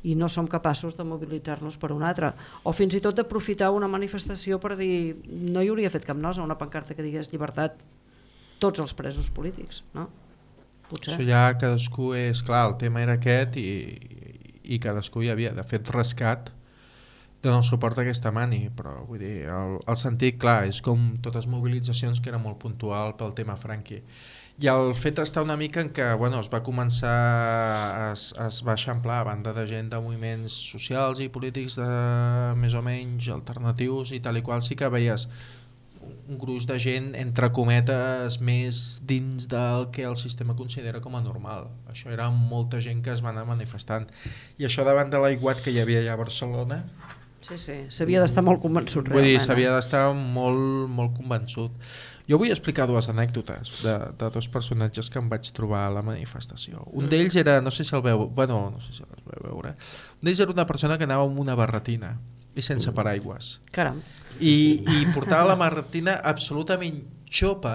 i no som capaços de mobilitzar-nos per un altre. O fins i tot d'aprofitar una manifestació per dir no hi hauria fet cap nosa, una pancarta que digués llibertat tots els presos polítics, no? Potser.
Això ja cadascú és... Clar, el tema era aquest i, i cadascú hi havia, de fet, rescat donar suport a aquesta mani, però vull dir, el, el sentit, clar, és com totes mobilitzacions que era molt puntual pel tema Franqui. I el fet està una mica en que bueno, es va començar, es, es va eixamplar a banda de gent de moviments socials i polítics de més o menys alternatius i tal i qual, sí que veies un gruix de gent, entre cometes, més dins del que el sistema considera com a normal. Això era molta gent que es va anar manifestant. I això davant de l'aiguat que hi havia allà a Barcelona,
Sí, sí, s'havia d'estar molt convençut
vull dir, s'havia
eh?
d'estar molt, molt convençut. Jo vull explicar dues anècdotes de, de dos personatges que em vaig trobar a la manifestació. Un d'ells era, no sé si el veu, bueno, no sé si els veu veure, un d'ells era una persona que anava amb una barretina i sense paraigües.
Caram.
I, i portava la barretina absolutament xopa,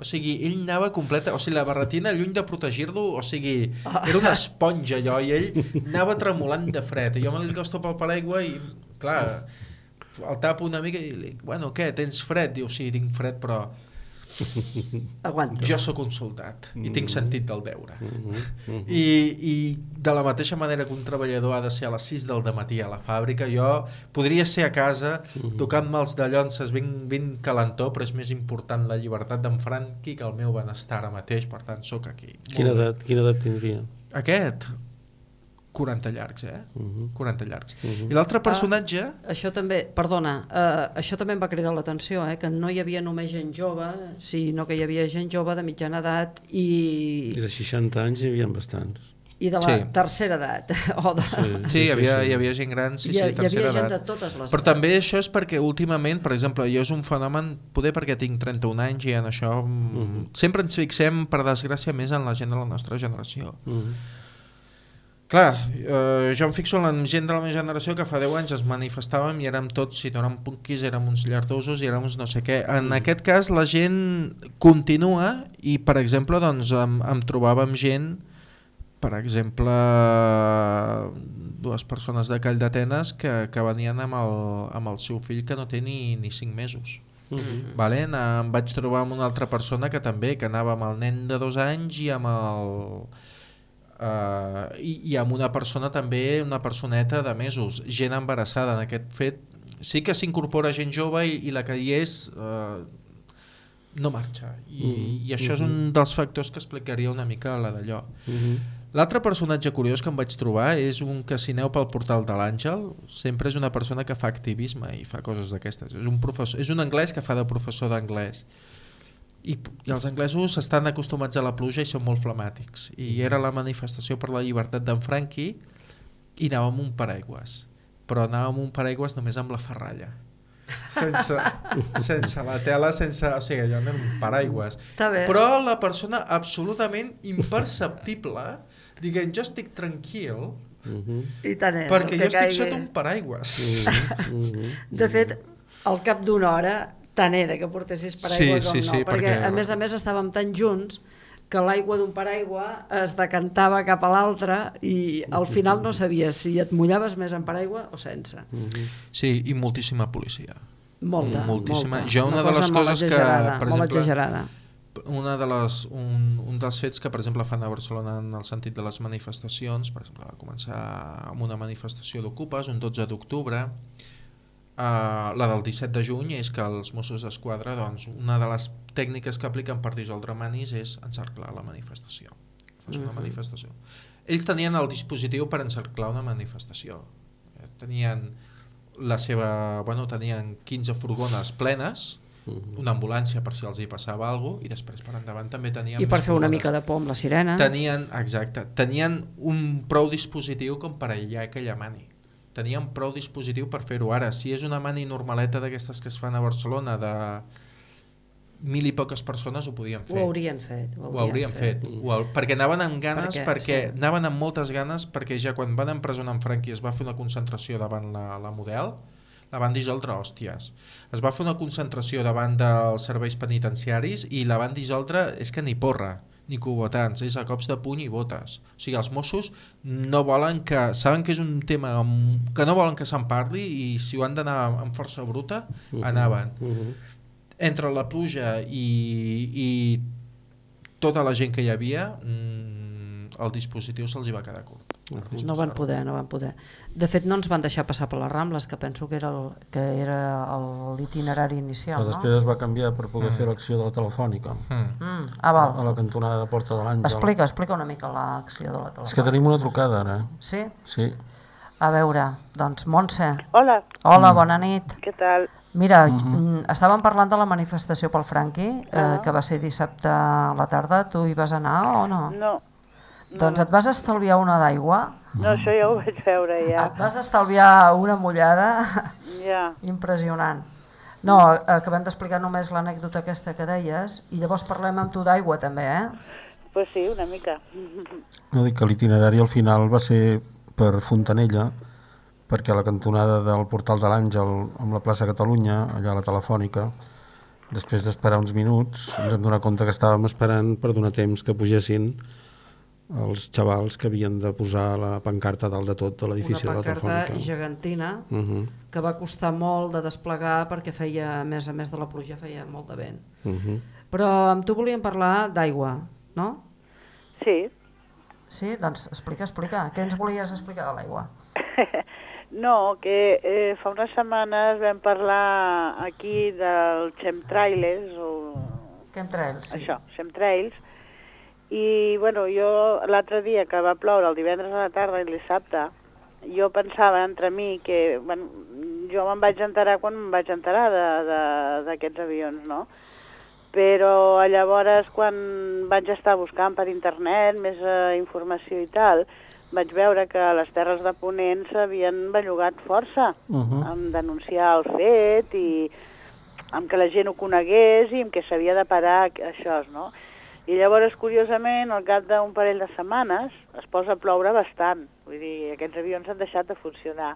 o sigui, ell anava completa, o sigui, la barretina, lluny de protegir-lo, o sigui, era una esponja allò, i ell anava tremolant de fred, i jo me li costo pel paraigua i, clar, el tapo una mica i li dic, bueno, què, tens fred? Diu, sí, tinc fred, però
Aguanta.
jo sóc un soldat i tinc sentit del deure.
Mhm.
I, I de la mateixa manera que un treballador ha de ser a les 6 del matí a la fàbrica, jo podria ser a casa tocant-me els dallonses ben, ben calentó, però és més important la llibertat d'en Franqui que el meu benestar ara mateix, per tant sóc aquí.
Quina edat, quina edat tindria?
Aquest? 40 llargs, eh?
Mhm.
40 llargs.
Mhm.
I l'altre personatge...
Això també, perdona, eh, això també em va cridar l'atenció, eh, que no hi havia només gent jove, sinó que hi havia gent jove de mitjana edat
I
i,
de 60 anys hi havia bastants.
i de la
Sí.
tercera edat. O de...
Sí, hi havia, hi havia gent gran, sí,
Hi,
sí,
hi havia
tercera
gent
edat.
de totes les
Però
edats.
també això és perquè últimament, per exemple, jo és un fenomen, poder perquè tinc 31 anys i en això mm, sempre ens fixem, per desgràcia, més en la gent de la nostra generació.
Mhm.
Clar, eh, jo em fixo en la gent de la meva generació que fa 10 anys es manifestàvem i érem tots, si no érem punquis, érem uns llardosos i érem uns no sé què. En aquest cas la gent continua i, per exemple, doncs, em, em trobàvem gent per exemple, dues persones de Call d'Atenes que, que venien amb el, amb el seu fill que no té ni, ni 5 mesos. -huh. vale? Na- em vaig trobar amb una altra persona que també, que anava amb el nen de dos anys i amb el... Uh, i, i amb una persona també, una personeta de mesos, gent embarassada en aquest fet sí que s'incorpora gent jove i, i la que hi és uh, no marxa i,
Mhm,
i això és un dels factors que explicaria una mica la d'allò
Mhm.
L'altre personatge curiós que em vaig trobar és un aneu pel portal de l'Àngel sempre és una persona que fa activisme i fa coses d'aquestes. És un professor, és un anglès que fa de professor d'anglès. I, I els anglesos estan acostumats a la pluja i són molt flamàtics. I era la manifestació per la llibertat d'en Franqui i anava amb un paraigües. Però anava amb un paraigües només amb la ferralla. Sense, sense la tela, sense... O sigui, allò era un paraigües. Però la persona absolutament imperceptible dient, jo estic tranquil
Mhm.
I tant és.
perquè jo estic
caigui.
sota un paraigües.
Mhm.
De fet, al cap d'una hora, tant era que portessis paraigües
Sí,
o
sí,
no,
sí,
perquè,
perquè-
a més a més estàvem tan junts que l'aigua d'un paraigua es decantava cap a l'altre i al final no sabies si et mullaves més en paraigua o sense.
Sí, i moltíssima policia.
Molta,
Moltíssima.
molta.
Jo una de
cosa
les coses que, per exemple,
exagerada.
una de les, un, un dels fets que per exemple fan a Barcelona en el sentit de les manifestacions per exemple va començar amb una manifestació d'Ocupes un 12 d'octubre Uh, la del 17 de juny és que els Mossos d'Esquadra doncs, una de les tècniques que apliquen per dissoldre manis és encerclar la manifestació fas una
Mhm.
manifestació ells tenien el dispositiu per encerclar una manifestació Eh, tenien la seva, bueno, tenien 15 furgones plenes una ambulància per si els hi passava alguna cosa i després per endavant també tenien
I per fer una
furgones.
mica de por amb la sirena.
tenien, exacte, tenien un prou dispositiu com per aïllar aquella mani tenien prou dispositiu per fer-ho ara si és una mani normaleta d'aquestes que es fan a Barcelona de mil i poques persones ho podien fer
Ho haurien fet. Ho
ho haurien fet, ho, hau- perquè anaven amb ganes
Perquè,
perquè,
sí.
anaven amb moltes ganes perquè ja quan van empresonar en Franqui es va fer una concentració davant la, la model la van dissoldre hòsties es va fer una concentració davant dels serveis penitenciaris i la van dissoldre és que ni porra ni cubotans, és a cops de puny i botes. O sigui, els Mossos no volen que saben que és un tema que no volen que se'n parli i si ho han d'anar amb força bruta anaven.
Mhm.
entre la pluja i, i tota la gent que hi havia mm, el dispositiu se'ls va quedar curt per
No van poder, no van poder. De fet, no ens van deixar passar per les Rambles, que penso que era el- que era el- l'itinerari inicial,
Però
no?
després es va canviar per poder fer l'acció de la telefònica
Mm.
Mm. Ah,
a
val.
la cantonada de Porta de l'Àngel.
Explica, explica una mica l'acció de la telefònica.
És que tenim una trucada ara.
Sí?
Sí.
A veure, doncs, Montse.
Hola,
Hola, bona nit.
què tal?
Mira, mm estàvem parlant de la manifestació pel Franqui, eh,
Ah.
que va ser dissabte a la tarda. Tu hi vas anar o no?
No,
Doncs et vas estalviar una d'aigua,
no, això ja ho vaig veure ja.
et vas estalviar una mullada
Ja,
impressionant. No, acabem d'explicar només l'anècdota aquesta que deies i llavors parlem amb tu d'aigua també, eh?
pues sí, una mica.
No dic que l'itinerari al final va ser per Fontanella, perquè a la cantonada del Portal de l'Àngel amb la plaça Catalunya, allà a la telefònica, després d'esperar uns minuts, ens vam donar compte que estàvem esperant per donar temps que pugessin els xavals que havien de posar la pancarta dalt de tot de
Una
l'edifici de la
pancarta
telefònica.
gegantina
Uh -huh,
que va costar molt de desplegar perquè feia, a més a més de la pluja, feia molt de vent.
uh -huh.
Però amb tu volíem parlar d'aigua, no?
Sí,
Sí? Doncs explica, explica. Què ens volies explicar de l'aigua?
no, que eh, fa unes setmanes vam parlar aquí del chemtrails, o
Chemtrails, sí.
això, chemtrails, i bueno, jo l'altre dia que va ploure el divendres a la tarda i dissabte, jo pensava entre mi que, bueno, jo me'n vaig enterar quan me'n vaig enterar d'aquests avions, no? Però llavors quan vaig estar buscant per internet més eh, informació i tal, vaig veure que les Terres de Ponent s'havien bellugat força
Uh -huh.
en denunciar el fet i amb que la gent ho conegués i amb que s'havia de parar això, no? I llavors, curiosament, al cap d'un parell de setmanes es posa a ploure bastant. Vull dir, aquests avions han deixat de funcionar.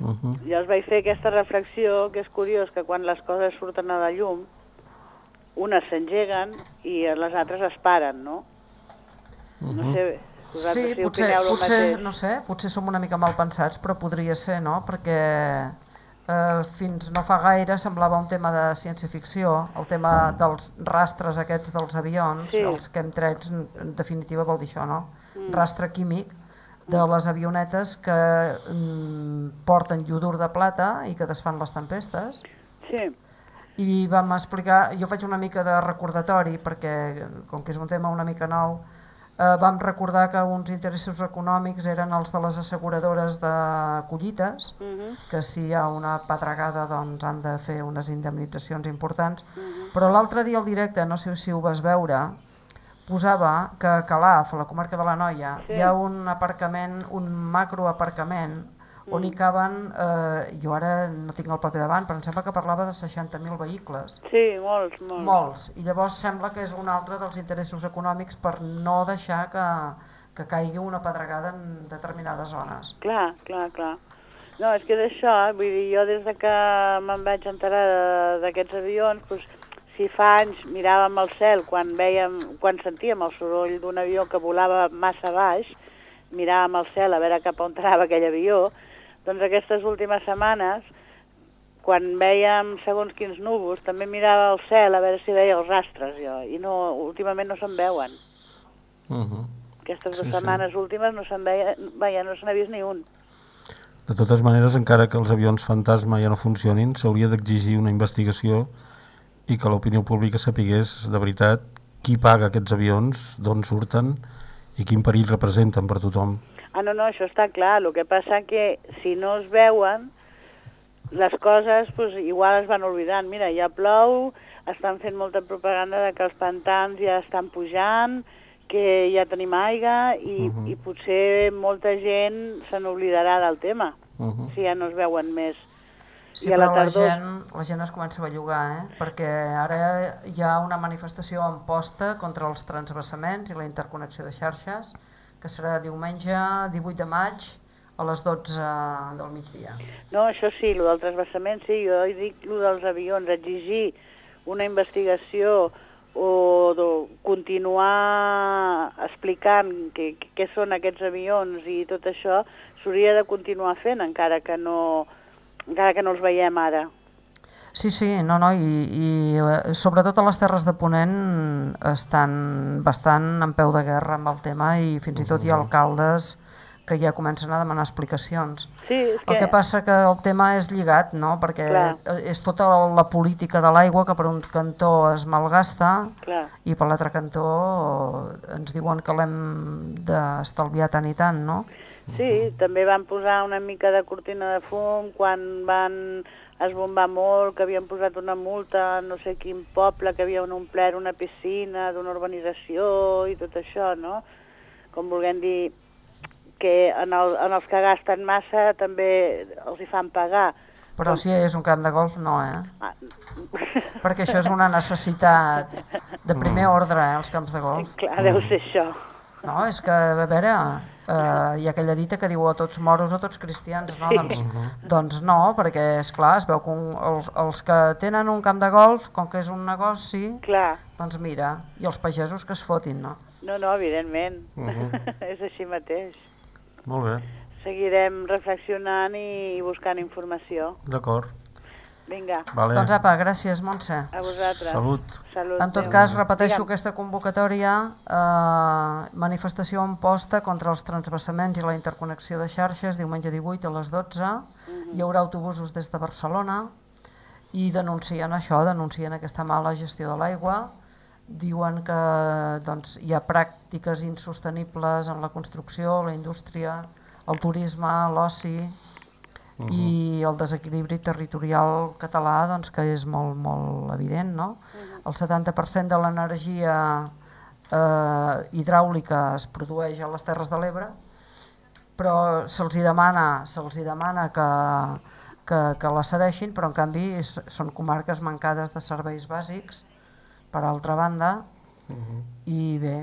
Uh -huh.
Llavors vaig fer aquesta reflexió, que és curiós que quan les coses surten a la llum, unes s'engeguen i les altres es paren, no? No sé, vosaltres
Sí,
si
potser, potser,
mateix.
no sé, potser som una mica mal pensats, però podria ser, no? Perquè eh, fins no fa gaire semblava un tema de ciència-ficció, el tema dels rastres aquests dels avions,
Sí.
els chemtrails, en en definitiva vol dir això, no?
Mm.
Rastre químic de les avionetes que mm, porten iodur de plata i que desfan les tempestes.
Sí.
I vam explicar, jo faig una mica de recordatori perquè com que és un tema una mica nou, eh, vam recordar que uns interessos econòmics eren els de les asseguradores de collites,
Mhm.
que si hi ha una pedregada doncs han de fer unes indemnitzacions importants, però l'altre dia al directe, no sé si ho vas veure, posava que a Calaf, a la comarca de la Noia,
Sí.
hi ha un aparcament, un macroaparcament, on hi caben, eh, jo ara no tinc el paper davant, però em sembla que parlava de 60.000 vehicles.
Sí, molts, molts.
Molts. I llavors sembla que és un altre dels interessos econòmics per no deixar que, que caigui una pedregada en determinades zones.
Clar, clar, clar. No, és que és això, eh? vull dir, jo des de que me'n vaig enterar de- d'aquests avions, doncs, si fa anys miràvem el cel quan veiem, quan sentíem el soroll d'un avió que volava massa baix, miràvem el cel a veure cap on anava aquell avió, doncs aquestes últimes setmanes, quan veiem segons quins núvols, també mirava el cel a veure si veia els rastres jo, i no, últimament no se'n veuen.
Uh -huh.
Aquestes
Sí,
dues
sí.
setmanes últimes no se'n veia, veia, no se n'ha vist ni un.
De totes maneres, encara que els avions fantasma ja no funcionin, s'hauria d'exigir una investigació i que l'opinió pública sapigués de veritat qui paga aquests avions, d'on surten i quin perill representen per tothom.
Ah, no, no, això està clar. El que passa que si no es veuen, les coses pues, igual es van oblidant. Mira, ja plou, estan fent molta propaganda de que els pantans ja estan pujant, que ja tenim aigua i, uh -huh. i potser molta gent se n'oblidarà del tema,
Uh -huh.
si ja no es veuen més.
Sí,
I a
però
la
la,
tardor...
gent, la gent es comença a bellugar, eh? perquè ara hi ha una manifestació en posta contra els transvasaments i la interconnexió de xarxes, que serà diumenge 18 de maig a les 12 del migdia.
No, això sí, el del transvasament sí, jo dic el dels avions, exigir una investigació o de continuar explicant què, què són aquests avions i tot això, s'hauria de continuar fent encara que no, encara que no els veiem ara.
Sí, sí, no, no, i, i eh, sobretot a les Terres de Ponent estan bastant en peu de guerra amb el tema i fins i tot hi ha alcaldes que ja comencen a demanar explicacions.
Sí, és
El que passa que el tema és lligat, no? perquè
Clar.
és tota la política de l'aigua que per un cantó es malgasta
Clar.
i per l'altre cantó ens diuen que l'hem d'estalviar tant i tant, no?
Sí, també van posar una mica de cortina de fum quan van esbombar molt, que havien posat una multa a no sé quin poble, que havien omplert una piscina d'una urbanització i tot això, no? Com volguem dir que en, el, en els que gasten massa també els hi fan pagar.
Però si és un camp de golf, no, eh?
Ah.
Perquè això és una necessitat de primer ordre, eh, els camps de golf.
Clar, deu ser això.
No, és que, a veure, eh, hi ha aquella dita que diu o tots moros o tots cristians, no?
Sí.
Doncs, doncs no, perquè, és clar es veu que un, els, els que tenen un camp de golf, com que és un negoci,
Clar.
doncs mira, i els pagesos que es fotin, no?
No, no, evidentment.
Mhm.
és així mateix.
Molt bé,
Seguirem reflexionant i buscant informació.
d'acord.
Vinga,
Vale.
Doncs apa, gràcies, Montse.
a vosaltres.
Salut.
Salut.
En tot cas, repeteixo
Digue'm.
aquesta convocatòria, eh, manifestació en posta contra els transvassaments i la interconnexió de xarxes, diumenge 18 a les 12. Hi haurà autobusos des de Barcelona i denuncien això, denuncien aquesta mala gestió de l'aigua. Diuen que doncs, hi ha pràctiques insostenibles en la construcció, la indústria, el turisme, l'oci i el desequilibri territorial català doncs, que és molt, molt evident. No? El 70% de l'energia eh, hidràulica es produeix a les Terres de l'Ebre, però se'ls hi demana, hi demana que, que, que la cedeixin, però en canvi és, són comarques mancades de serveis bàsics, per altra banda, i bé,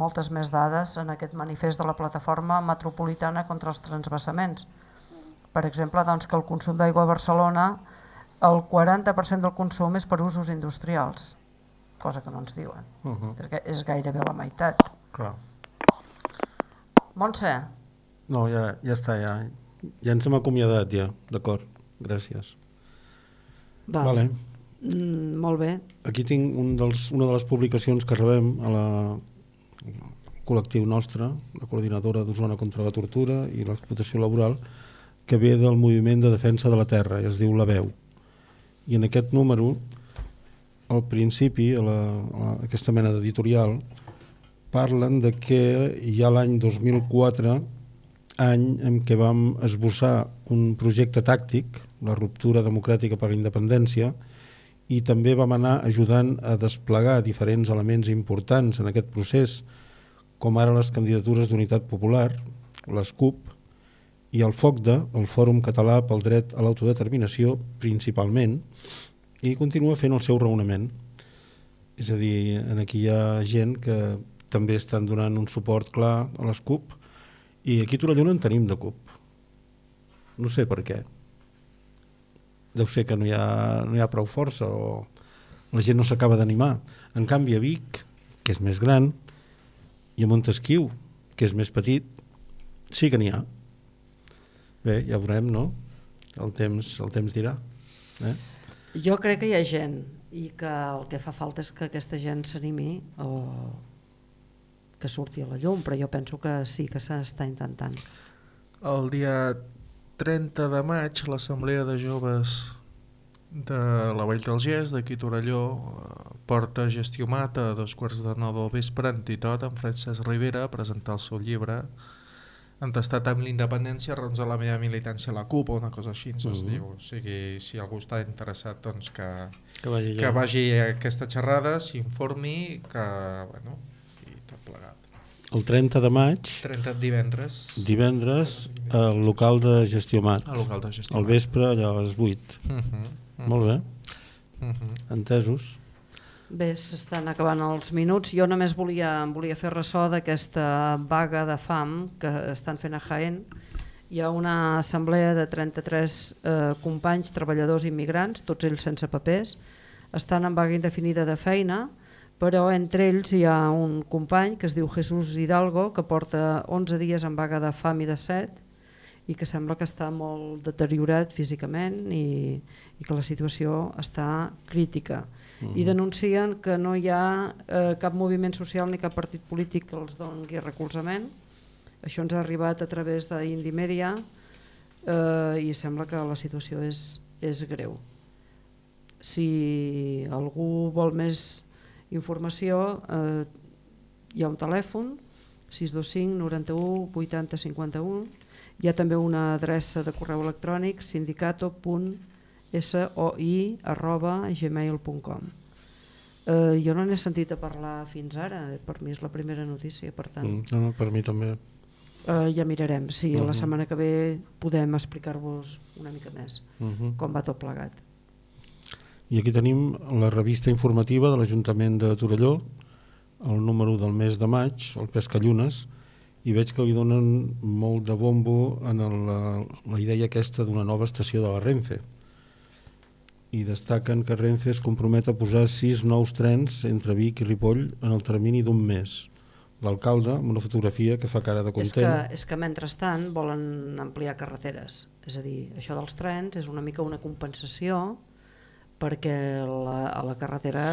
moltes més dades en aquest manifest de la plataforma metropolitana contra els transvassaments. Per exemple, doncs, que el consum d'aigua a Barcelona, el 40% del consum és per usos industrials, cosa que no ens diuen,
Uh -huh.
perquè és gairebé la meitat.
Clar.
Montse,
No, ja, ja està, ja. Ja ens hem acomiadat, ja, d'acord. Gràcies.
Val.
Vale.
Mm, molt bé.
Aquí tinc un dels, una de les publicacions que rebem a la col·lectiu nostre, la coordinadora d'Osona contra la tortura i l'explotació laboral, que ve del moviment de defensa de la terra es diu La Veu. I en aquest número, al principi, a, la, a aquesta mena d'editorial, parlen de que hi ha l'any 2004 any en què vam esbossar un projecte tàctic, la ruptura democràtica per la independència, i també vam anar ajudant a desplegar diferents elements importants en aquest procés, com ara les candidatures d'unitat popular, les CUP, i el FOCDE, el Fòrum Català pel Dret a l'Autodeterminació, principalment, i continua fent el seu raonament. És a dir, en aquí hi ha gent que també estan donant un suport clar a les CUP, i aquí a Torelló no en tenim de CUP. No sé per què. Deu ser que no hi ha, no hi ha prou força o la gent no s'acaba d'animar. En canvi, a Vic, que és més gran, i a Montesquieu, que és més petit, sí que n'hi ha. Bé, ja veurem, no? El temps, el temps dirà. Eh?
Jo crec que hi ha gent i que el que fa falta és que aquesta gent s'animi o que surti a la llum, però jo penso que sí que s'està intentant.
El dia 30 de maig l'Assemblea de Joves de la Vall del Gès, d'aquí Torelló, eh, porta Gestiomat a dos quarts de nou del vespre en Titot, amb Francesc Rivera, a presentar el seu llibre entestat amb l'independència raons de la meva militància a la CUP o una cosa així, ens es
Mhm.
diu. O sigui, si algú està interessat, doncs que,
Que vagi
que vagi a aquesta xerrada, s'informi, que, bueno, i tot plegat.
El 30 de maig,
30 divendres,
divendres, al local de Gestiomat.
al local de gestió.
Al vespre, allà a les 8.
Uh -huh.
Molt bé,
Uh -huh.
entesos.
Bé, s'estan acabant els minuts. Jo només volia, volia fer ressò d'aquesta vaga de fam que estan fent a Jaén. Hi ha una assemblea de 33 eh, companys, treballadors immigrants, tots ells sense papers. Estan en vaga indefinida de feina, però entre ells hi ha un company que es diu Jesús Hidalgo, que porta 11 dies en vaga de fam i de set, i que sembla que està molt deteriorat físicament i, i que la situació està crítica.
Mhm.
I denuncien que no hi ha eh, cap moviment social ni cap partit polític que els doni recolzament. Això ens ha arribat a través d'Indimèdia eh, i sembla que la situació és, és greu. Si algú vol més informació, eh, hi ha un telèfon 625 91 80 51 hi ha també una adreça de correu electrònic sindicato.soi arroba gmail.com eh, jo no n'he sentit a parlar fins ara per mi és la primera notícia per tant
Mm, no, no, per mi també.
eh, ja mirarem si
Mhm.
la setmana que ve podem explicar-vos una mica més
Uh -huh.
com va tot plegat
I aquí tenim la revista informativa de l'Ajuntament de Torelló, el número del mes de maig, el Pescallunes, i veig que li donen molt de bombo en la, la idea aquesta d'una nova estació de la Renfe. I destaquen que Renfe es compromet a posar sis nous trens entre Vic i Ripoll en el termini d'un mes. L'alcalde, amb una fotografia que fa cara de
és
content.
que, és que mentrestant volen ampliar carreteres és a dir, això dels trens és una mica una compensació perquè la, a la carretera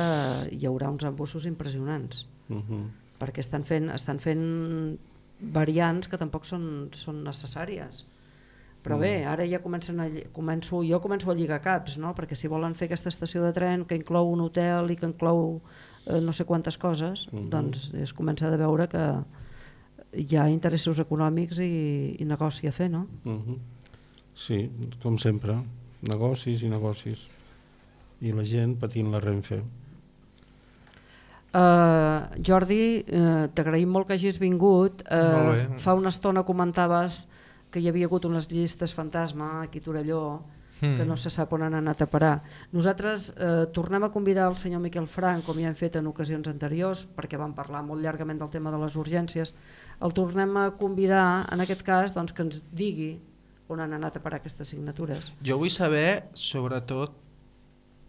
hi haurà uns embussos impressionants
Uh -huh.
perquè estan fent, estan fent variants que tampoc són, són necessàries però bé, ara ja comencen a, lli- començo, jo començo a lligar caps no? perquè si volen fer aquesta estació de tren que inclou un hotel i que inclou eh, no sé quantes coses
Mhm.
doncs es comença a veure que hi ha interessos econòmics i, i negoci a fer no?
Uh -huh. Sí, com sempre, negocis i negocis. I la gent patint la Renfe.
Uh, Jordi, uh, t'agraïm molt que hagis vingut. Uh, fa una estona comentaves que hi havia hagut unes llistes fantasma aquí a Torelló
Mm.
que no se sap on han anat a parar. Nosaltres eh, tornem a convidar el senyor Miquel Frank, com ja hem fet en ocasions anteriors, perquè vam parlar molt llargament del tema de les urgències, el tornem a convidar, en aquest cas, doncs, que ens digui on han anat a parar aquestes signatures.
Jo vull saber, sobretot,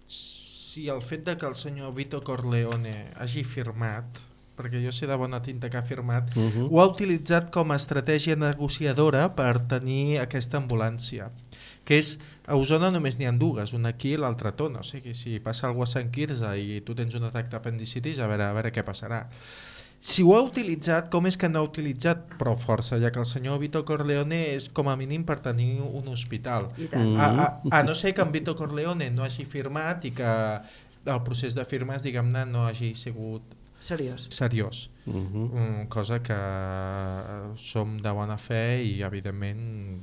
si el fet de que el senyor Vito Corleone hagi firmat perquè jo sé de bona tinta que ha firmat,
Uh -huh.
ho ha utilitzat com a estratègia negociadora per tenir aquesta ambulància que és, a Osona només n'hi ha dues, una aquí i l'altra a Tona, o sigui, si passa alguna cosa a Sant Quirze i tu tens un atac d'apendicitis, a veure, a veure què passarà. Si ho ha utilitzat, com és que no ha utilitzat prou força, ja que el senyor Vito Corleone és com a mínim per tenir un hospital. A, a, a no ser que en Vito Corleone no hagi firmat i que el procés de firmes, diguem-ne, no hagi sigut
Seriós.
seriós.
Uh -huh.
Mm, cosa que eh, som de bona fe i evidentment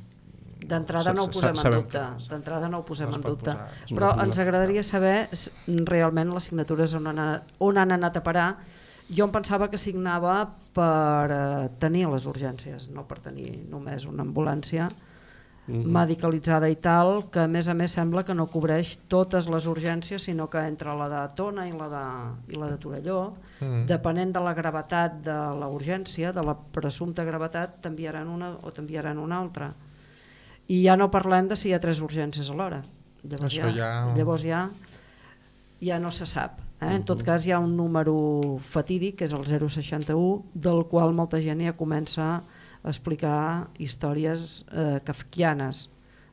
D'entrada no ho posem en dubte, d'entrada no ho posem
no
en dubte.
posar,
Però ens agradaria saber realment les signatures on han, anat- on han anat a parar. Jo em pensava que signava per eh, tenir les urgències, no per tenir només una ambulància medicalitzada i tal, que a més a més sembla que no cobreix totes les urgències, sinó que entre la de Tona i la de, i la de Torelló,
Mm.
depenent de la gravetat de la urgència, de la presumpta gravetat, t'enviaran una o t'enviaran una altra. I ja no parlem de si hi ha tres urgències alhora. Llavors
Això
ja,
ja-
llavors ja, ja no se sap. Eh? En tot cas hi ha un número fatídic, que és el 061, del qual molta gent ja comença a explicar històries eh, kafkianes,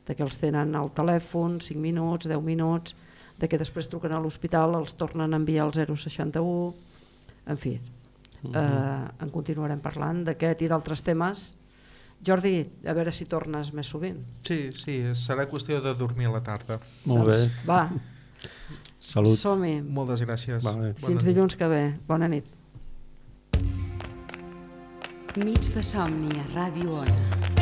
de que els tenen al telèfon 5 minuts, 10 minuts, de que després truquen a l'hospital, els tornen a enviar al 061, en fi, eh, en continuarem parlant d'aquest i d'altres temes. Jordi, a veure si tornes més sovint.
Sí, sí, serà qüestió de dormir a la tarda.
Molt bé.
Doncs, va,
Salut.
som-hi.
Moltes gràcies.
Vale.
Bona
Fins dilluns que ve. Bona nit.
Nits de somni a Ràdio Ona.